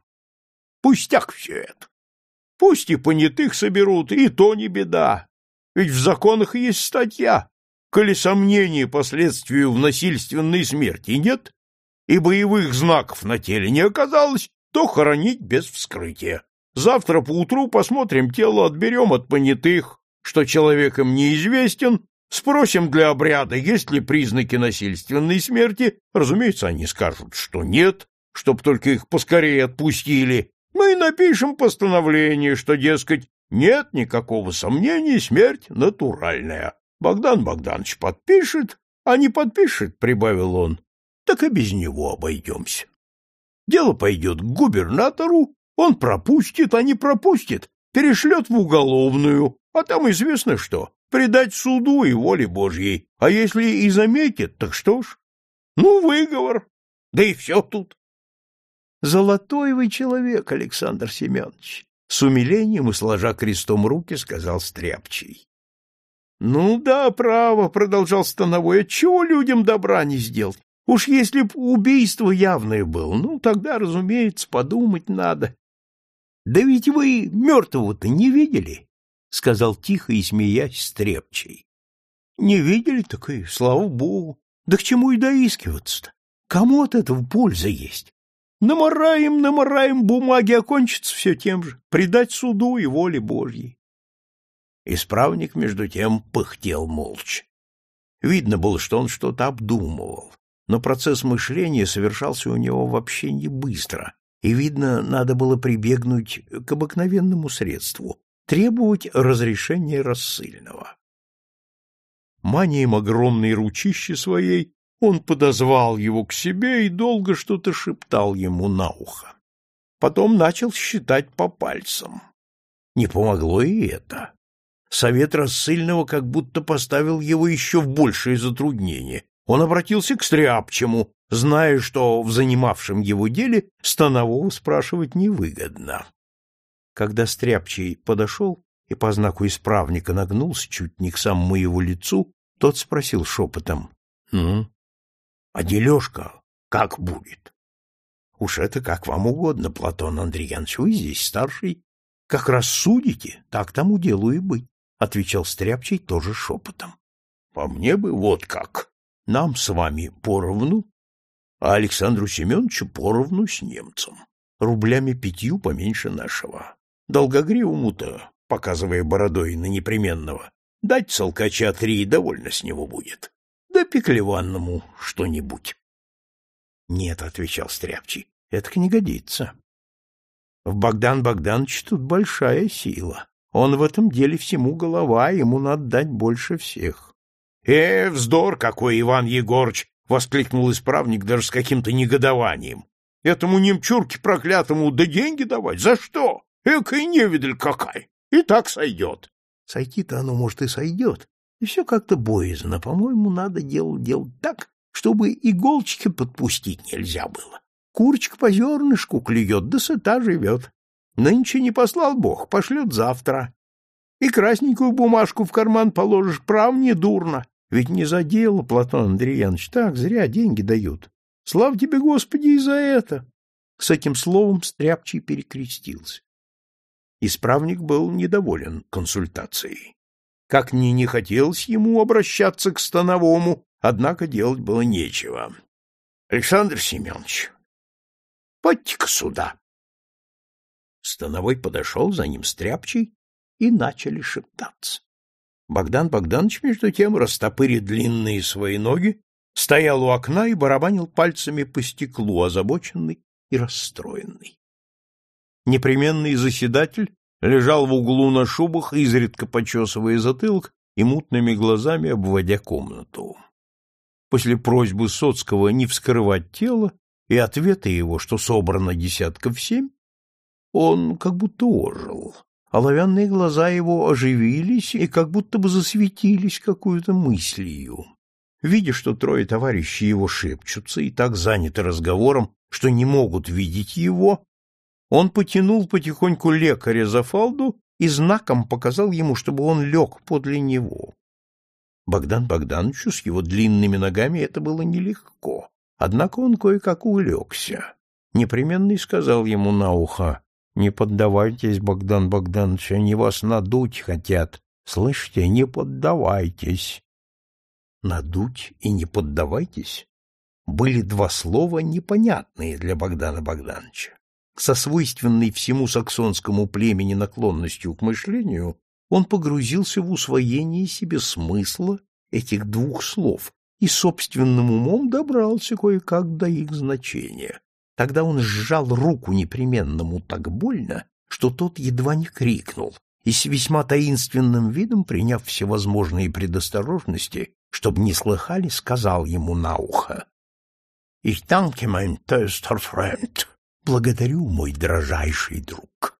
Пустяк все это. Пусть и понятых соберут, и то не беда. Ведь в законах есть статья, коли сомнений последствию в насильственной смерти нет, и боевых знаков на теле не оказалось, то хоронить без вскрытия. Завтра поутру посмотрим тело, отберем от понятых, что человеком неизвестен, спросим для обряда, есть ли признаки насильственной смерти, разумеется, они скажут, что нет, чтоб только их поскорее отпустили, мы напишем постановление, что, дескать, нет никакого сомнения, смерть натуральная. Богдан Богданович подпишет, а не подпишет, — прибавил он, — так и без него обойдемся. Дело пойдет к губернатору, он пропустит, а не пропустит, перешлет в уголовную, а там известно что, предать суду и воле Божьей, а если и заметит, так что ж, ну, выговор, да и все тут. Золотой вы человек, Александр Семенович, с умилением и сложа крестом руки, сказал Стряпчий. Ну да, право, продолжал Становой, отчего людям добра не сделать? Уж если б убийство явное было, ну тогда, разумеется, подумать надо. Да ведь вы мертвого-то не видели? Сказал тихо и смеясь Стряпчий. Не видели, так и слава богу. Да к чему и доискиваться-то? Кому от этого польза есть? Намораем, намораем бумаги, окончится все тем же. Предать суду и воле Божьей. Исправник, между тем, пыхтел молча. Видно было, что он что-то обдумывал, но процесс мышления совершался у него вообще не быстро, и, видно, надо было прибегнуть к обыкновенному средству — требовать разрешения рассыльного. Манием огромной ручищи своей Он подозвал его к себе и долго что-то шептал ему на ухо. Потом начал считать по пальцам. Не помогло и это. Совет рассыльного как будто поставил его еще в большее затруднение. Он обратился к Стряпчему, зная, что в занимавшем его деле Станового спрашивать невыгодно. Когда Стряпчий подошел и по знаку исправника нагнулся чуть не к самому его лицу, тот спросил шепотом. — Ну, а дележка как будет? — Уж это как вам угодно, Платон Андреянович, вы здесь старший. Как рассудите, так тому делу и быть, — отвечал Стряпчий тоже шепотом. — По мне бы вот как. Нам с вами поровну, а Александру Семеновичу поровну с немцем, рублями пятью поменьше нашего. Долгогривому-то, показывая бородой на непременного, дать солкача три довольно с него будет. Да пеклеванному что-нибудь. — Нет, — отвечал Стряпчий, — это не годится. В Богдан Богданович тут большая сила. Он в этом деле всему голова, ему надо дать больше всех. — Э, вздор какой, Иван Егорыч! — воскликнул исправник даже с каким-то негодованием. — Этому немчурке проклятому да деньги давать? За что? Экая невидаль какая! И так сойдет. Сойти-то оно, может, и сойдет. И все как-то боязно. По-моему, надо делать, делать так, чтобы иголочки подпустить нельзя было. Курочка по зернышку клюет, да сыта живет. Нынче не послал Бог, пошлет завтра. И красненькую бумажку в карман положишь, прав не дурно. Ведь не за дело, Платон Андреянович, так зря деньги дают. Слава тебе, Господи, и за это. С этим словом Стряпчий перекрестился. Исправник был недоволен консультацией. Как ни не хотелось ему обращаться к Становому, однако делать было нечего. — Александр Семенович, подьте-ка сюда. Становой подошел, за ним стряпчий, и начали шептаться. Богдан Богданович, между тем, растопырив длинные свои ноги, стоял у окна и барабанил пальцами по стеклу, озабоченный и расстроенный. Непременный заседатель лежал в углу на шубах, изредка почесывая затылок и мутными глазами обводя комнату. После просьбы Соцкого не вскрывать тело и ответа его, что собрано десятков семь, он как будто ожил. Оловянные глаза его оживились и как будто бы засветились какую-то мыслью. Видя, что трое товарищей его шепчутся и так заняты разговором, что не могут видеть его, он потянул потихоньку лекаря за фалду и знаком показал ему, чтобы он лег подле него. Богдан Богдановичу с его длинными ногами это было нелегко, однако он кое-как улегся. Непременный сказал ему на ухо, «Не поддавайтесь, Богдан Богданович, они вас надуть хотят. Слышите, не поддавайтесь». «Надуть и не поддавайтесь» были два слова непонятные для Богдана Богдановича со свойственной всему саксонскому племени наклонностью к мышлению, он погрузился в усвоение себе смысла этих двух слов и собственным умом добрался кое-как до их значения. Тогда он сжал руку непременному так больно, что тот едва не крикнул, и с весьма таинственным видом, приняв всевозможные предосторожности, чтобы не слыхали, сказал ему на ухо. «Ich danke, mein teuster Freund, Благодарю, мой дрожайший друг.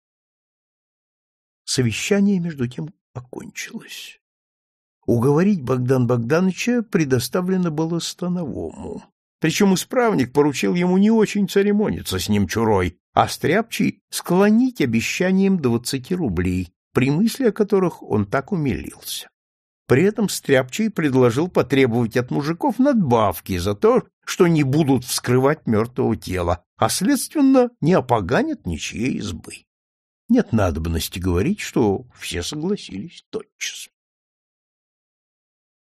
Совещание, между тем, окончилось. Уговорить Богдан Богдановича предоставлено было Становому. Причем исправник поручил ему не очень церемониться с ним чурой, а стряпчий склонить обещанием двадцати рублей, при мысли о которых он так умилился. При этом Стряпчий предложил потребовать от мужиков надбавки за то, что не будут вскрывать мертвого тела, а, следственно, не опоганят ничьей избы. Нет надобности говорить, что все согласились тотчас.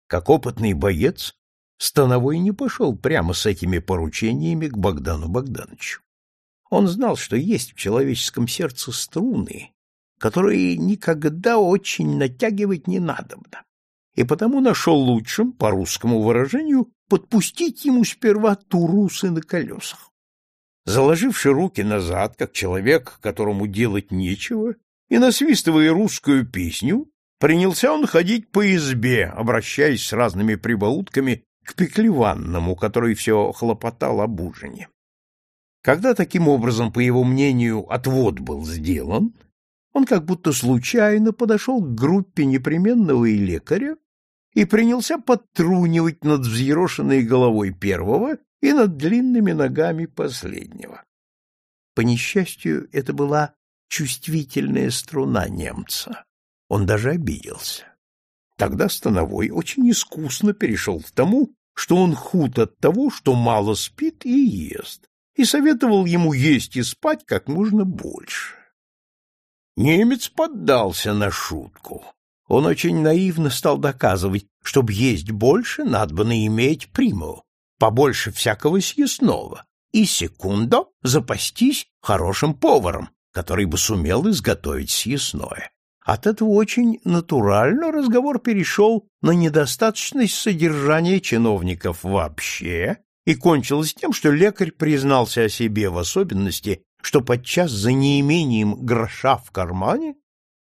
Как опытный боец, Становой не пошел прямо с этими поручениями к Богдану Богдановичу. Он знал, что есть в человеческом сердце струны, которые никогда очень натягивать не надобно и потому нашел лучшим, по русскому выражению, подпустить ему сперва турусы на колесах. Заложивши руки назад, как человек, которому делать нечего, и насвистывая русскую песню, принялся он ходить по избе, обращаясь с разными прибаутками к Пеклеванному, который все хлопотал об ужине. Когда таким образом, по его мнению, отвод был сделан, он как будто случайно подошел к группе непременного и лекаря и принялся подтрунивать над взъерошенной головой первого и над длинными ногами последнего. По несчастью, это была чувствительная струна немца. Он даже обиделся. Тогда Становой очень искусно перешел к тому, что он худ от того, что мало спит и ест, и советовал ему есть и спать как можно больше. Немец поддался на шутку. Он очень наивно стал доказывать, чтобы есть больше, надо бы иметь приму, побольше всякого съестного, и секундо запастись хорошим поваром, который бы сумел изготовить съестное. От этого очень натурально разговор перешел на недостаточность содержания чиновников вообще и кончилось тем, что лекарь признался о себе в особенности, что подчас за неимением гроша в кармане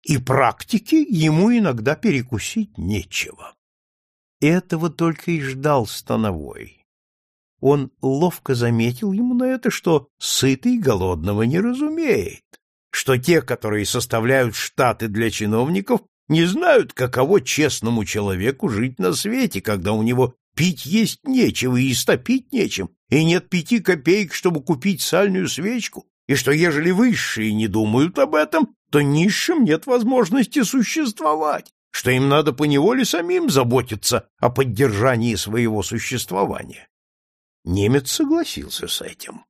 и практики ему иногда перекусить нечего. Этого только и ждал Становой. Он ловко заметил ему на это, что сытый голодного не разумеет, что те, которые составляют штаты для чиновников, не знают, каково честному человеку жить на свете, когда у него пить есть нечего и истопить нечем, и нет пяти копеек, чтобы купить сальную свечку, и что ежели высшие не думают об этом, то низшим нет возможности существовать, что им надо поневоле самим заботиться о поддержании своего существования. Немец согласился с этим.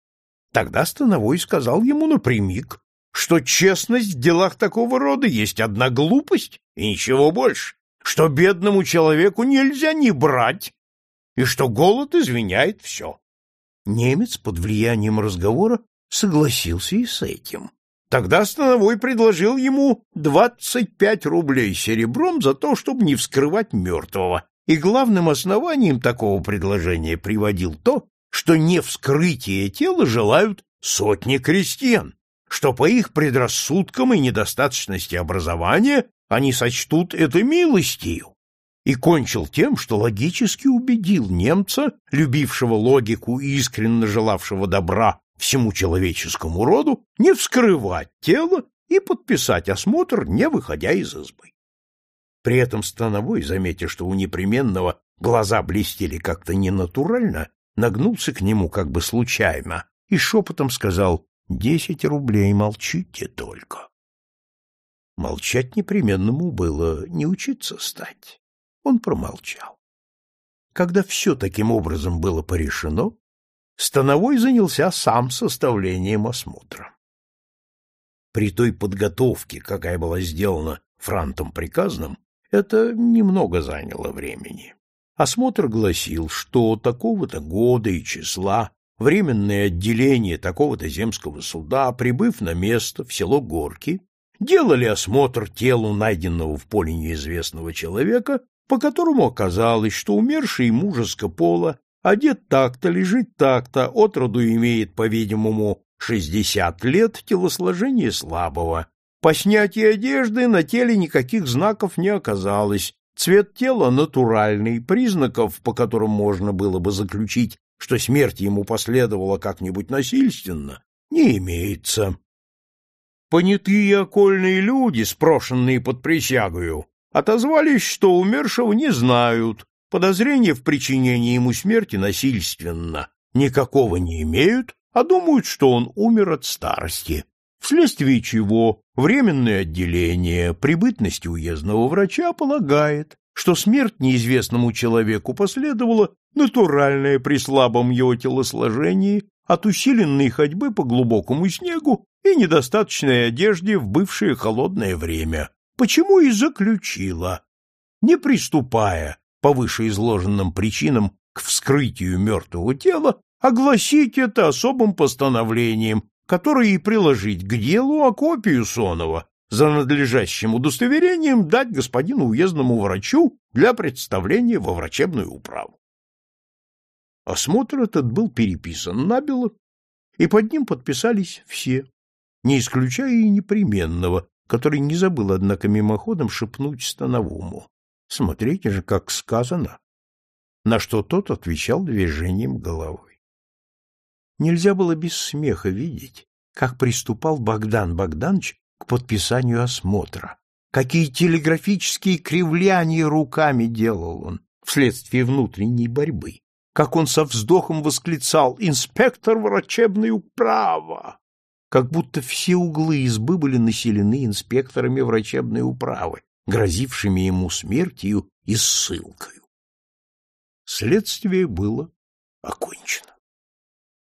Тогда Становой сказал ему напрямик, что честность в делах такого рода есть одна глупость и ничего больше, что бедному человеку нельзя не брать, и что голод извиняет все. Немец под влиянием разговора согласился и с этим. Тогда Становой предложил ему двадцать пять рублей серебром за то, чтобы не вскрывать мертвого, и главным основанием такого предложения приводил то, что не вскрытие тела желают сотни крестьян, что по их предрассудкам и недостаточности образования они сочтут это милостью, и кончил тем, что логически убедил немца, любившего логику и искренне желавшего добра всему человеческому роду, не вскрывать тело и подписать осмотр, не выходя из избы. При этом Становой, заметя, что у непременного глаза блестели как-то ненатурально, нагнулся к нему как бы случайно и шепотом сказал «Десять рублей, молчите только». Молчать непременному было не учиться стать. Он промолчал. Когда все таким образом было порешено, Становой занялся сам составлением осмотра. При той подготовке, какая была сделана франтом приказным, это немного заняло времени. Осмотр гласил, что такого-то года и числа временное отделение такого-то земского суда, прибыв на место в село Горки, делали осмотр телу найденного в поле неизвестного человека по которому оказалось, что умерший мужеско пола одет так-то, лежит так-то, отроду имеет, по-видимому, шестьдесят лет, телосложение слабого. По снятии одежды на теле никаких знаков не оказалось, цвет тела натуральный, признаков, по которым можно было бы заключить, что смерть ему последовала как-нибудь насильственно, не имеется. Понятые окольные люди, спрошенные под присягою, отозвались, что умершего не знают, подозрения в причинении ему смерти насильственно. Никакого не имеют, а думают, что он умер от старости, вследствие чего временное отделение при бытности уездного врача полагает, что смерть неизвестному человеку последовала натуральная при слабом его телосложении от усиленной ходьбы по глубокому снегу и недостаточной одежде в бывшее холодное время, почему и заключила, не приступая по вышеизложенным причинам к вскрытию мертвого тела, огласить это особым постановлением, которое и приложить к делу, а копию Сонова за надлежащим удостоверением дать господину уездному врачу для представления во врачебную управу. Осмотр этот был переписан набело, и под ним подписались все, не исключая и непременного, который не забыл, однако, мимоходом шепнуть Становому. Смотрите же, как сказано. на что тот отвечал движением головы. Нельзя было без смеха видеть, как приступал Богдан Богданович к подписанию осмотра, какие телеграфические кривляния руками делал он вследствие внутренней борьбы, как он со вздохом восклицал «Инспектор врачебной управа!» как будто все углы избы были населены инспекторами врачебной управы, грозившими ему смертью и ссылкой. Следствие было окончено.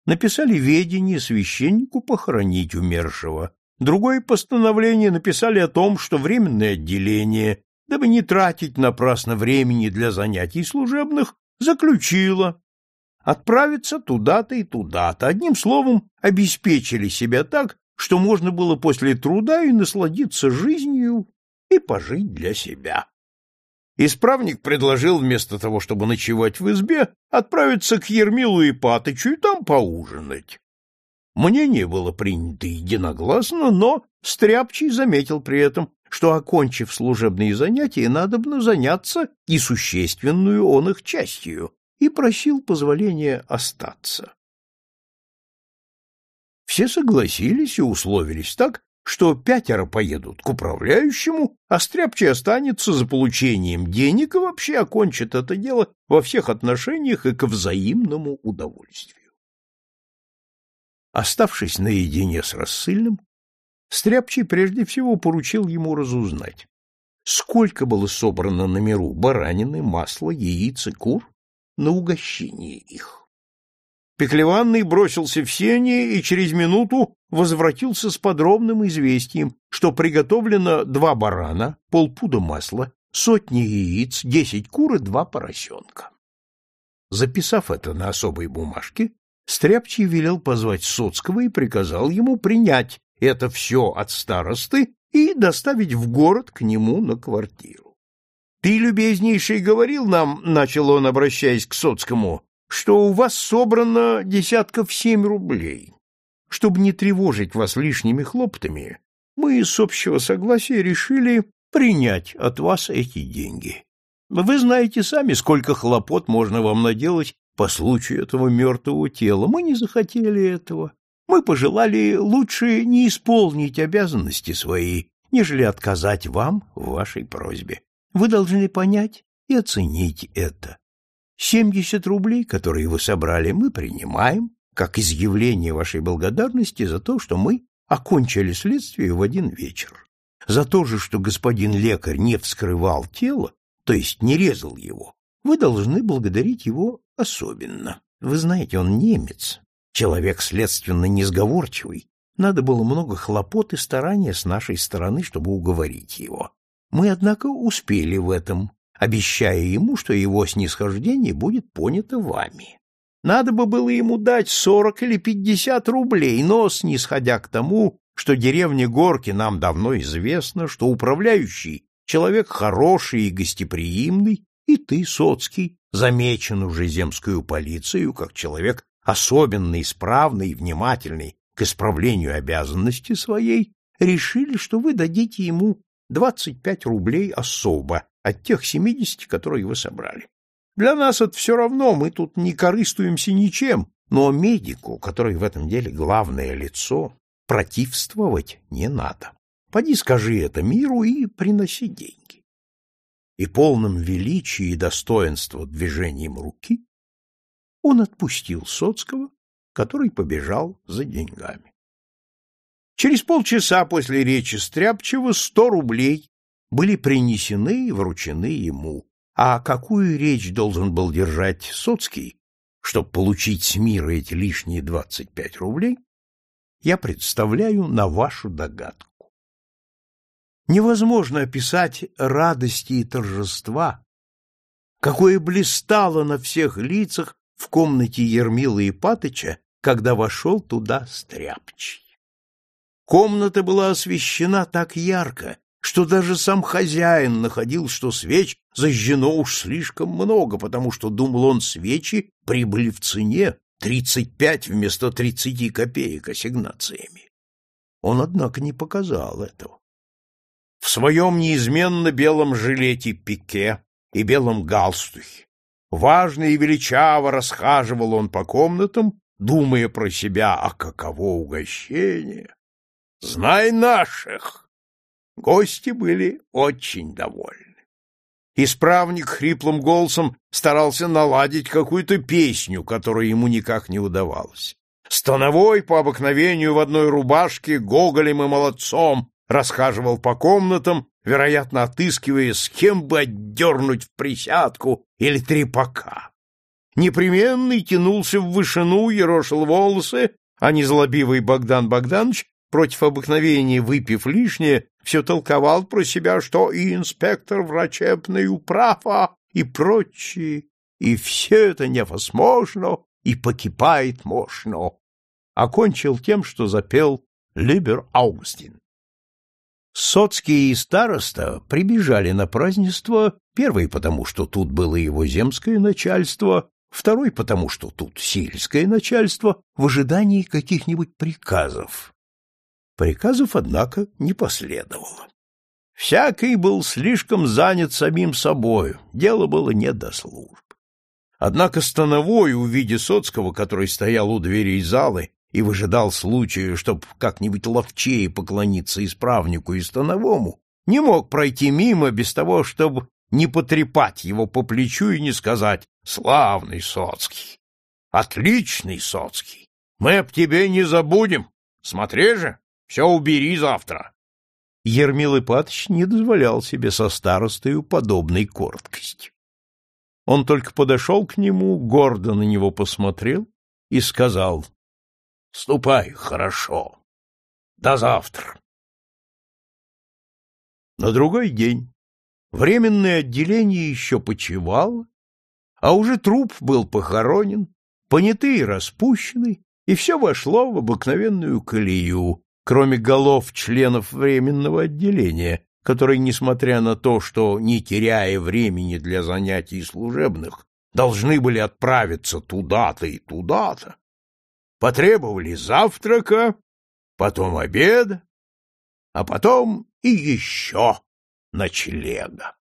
Написали ведение священнику похоронить умершего. Другое постановление написали о том, что временное отделение, дабы не тратить напрасно времени для занятий служебных, заключило отправиться туда-то и туда-то. Одним словом, обеспечили себя так, что можно было после труда и насладиться жизнью и пожить для себя. Исправник предложил вместо того, чтобы ночевать в избе, отправиться к Ермилу и Патычу и там поужинать. Мнение было принято единогласно, но Стряпчий заметил при этом, что, окончив служебные занятия, надобно заняться и существенную он их частью, и просил позволения остаться. Все согласились и условились так, что пятеро поедут к управляющему, а Стряпчий останется за получением денег и вообще окончит это дело во всех отношениях и к взаимному удовольствию. Оставшись наедине с рассыльным, Стряпчий прежде всего поручил ему разузнать, сколько было собрано на миру баранины, масла, яиц и кур, на угощение их. Пеклеванный бросился в сени и через минуту возвратился с подробным известием, что приготовлено два барана, полпуда масла, сотни яиц, десять кур и два поросенка. Записав это на особой бумажке, Стряпчий велел позвать Соцкого и приказал ему принять это все от старосты и доставить в город к нему на квартиру. Ты, любезнейший, говорил нам, — начал он, обращаясь к Соцкому, — что у вас собрано десятков семь рублей. Чтобы не тревожить вас лишними хлопотами, мы с общего согласия решили принять от вас эти деньги. Вы знаете сами, сколько хлопот можно вам наделать по случаю этого мертвого тела. Мы не захотели этого. Мы пожелали лучше не исполнить обязанности свои, нежели отказать вам в вашей просьбе. Вы должны понять и оценить это. Семьдесят рублей, которые вы собрали, мы принимаем, как изъявление вашей благодарности за то, что мы окончили следствие в один вечер. За то же, что господин лекарь не вскрывал тело, то есть не резал его, вы должны благодарить его особенно. Вы знаете, он немец, человек следственно несговорчивый. Надо было много хлопот и старания с нашей стороны, чтобы уговорить его. Мы, однако, успели в этом, обещая ему, что его снисхождение будет понято вами. Надо бы было ему дать сорок или пятьдесят рублей, но, снисходя к тому, что деревня Горки нам давно известно, что управляющий человек хороший и гостеприимный, и ты, Соцкий, замечен уже земскую полицию как человек особенно исправный и внимательный к исправлению обязанности своей, решили, что вы дадите ему Двадцать пять рублей особо от тех семидесяти, которые вы собрали. Для нас это все равно, мы тут не корыстуемся ничем, но медику, который в этом деле главное лицо, противствовать не надо. Поди скажи это миру и приноси деньги. И полным величия и достоинства движением руки он отпустил Соцкого, который побежал за деньгами. Через полчаса после речи Стряпчева сто рублей были принесены и вручены ему. А какую речь должен был держать Соцкий, чтобы получить с мира эти лишние двадцать пять рублей, я представляю на вашу догадку. Невозможно описать радости и торжества, какое блистало на всех лицах в комнате Ермила Ипатыча, когда вошел туда Стряпчий. Комната была освещена так ярко, что даже сам хозяин находил, что свеч зажжено уж слишком много, потому что, думал он, свечи прибыли в цене тридцать пять вместо тридцати копеек ассигнациями. Он, однако, не показал этого. В своем неизменно белом жилете пике и белом галстухе, Важно и величаво расхаживал он по комнатам, думая про себя, а каково угощение. Знай наших! Гости были очень довольны. Исправник хриплым голосом старался наладить какую-то песню, которая ему никак не удавалась. Становой по обыкновению в одной рубашке, гоголем и молодцом, расхаживал по комнатам, вероятно, отыскивая, с кем бы отдернуть в присядку или трепака. Непременный тянулся в вышину, ерошил волосы, а незлобивый Богдан Богданович, против обыкновения выпив лишнее, все толковал про себя, что и инспектор врачебной управа, и прочее, и все это невозможно, и покипает мощно. Окончил тем, что запел Либер Аугстин. Соцкий и староста прибежали на празднество, первый потому, что тут было его земское начальство, второй потому, что тут сельское начальство, в ожидании каких-нибудь приказов. Приказов, однако, не последовало. Всякий был слишком занят самим собою, дело было не до служб. Однако Становой, увидя Соцкого, который стоял у дверей залы и выжидал случая, чтобы как-нибудь ловчее поклониться исправнику и Становому, не мог пройти мимо без того, чтобы не потрепать его по плечу и не сказать «Славный Соцкий! Отличный Соцкий! Мы об тебе не забудем! Смотри же, все убери завтра!» Ермил Ипатович не дозволял себе со старостою подобной корткости. Он только подошел к нему, гордо на него посмотрел и сказал, — Ступай, хорошо. До завтра. На другой день временное отделение еще почивало, а уже труп был похоронен, понятые распущены, и все вошло в обыкновенную колею, кроме голов членов временного отделения, которые, несмотря на то, что, не теряя времени для занятий служебных, должны были отправиться туда-то и туда-то, потребовали завтрака, потом обеда, а потом и еще ночлега.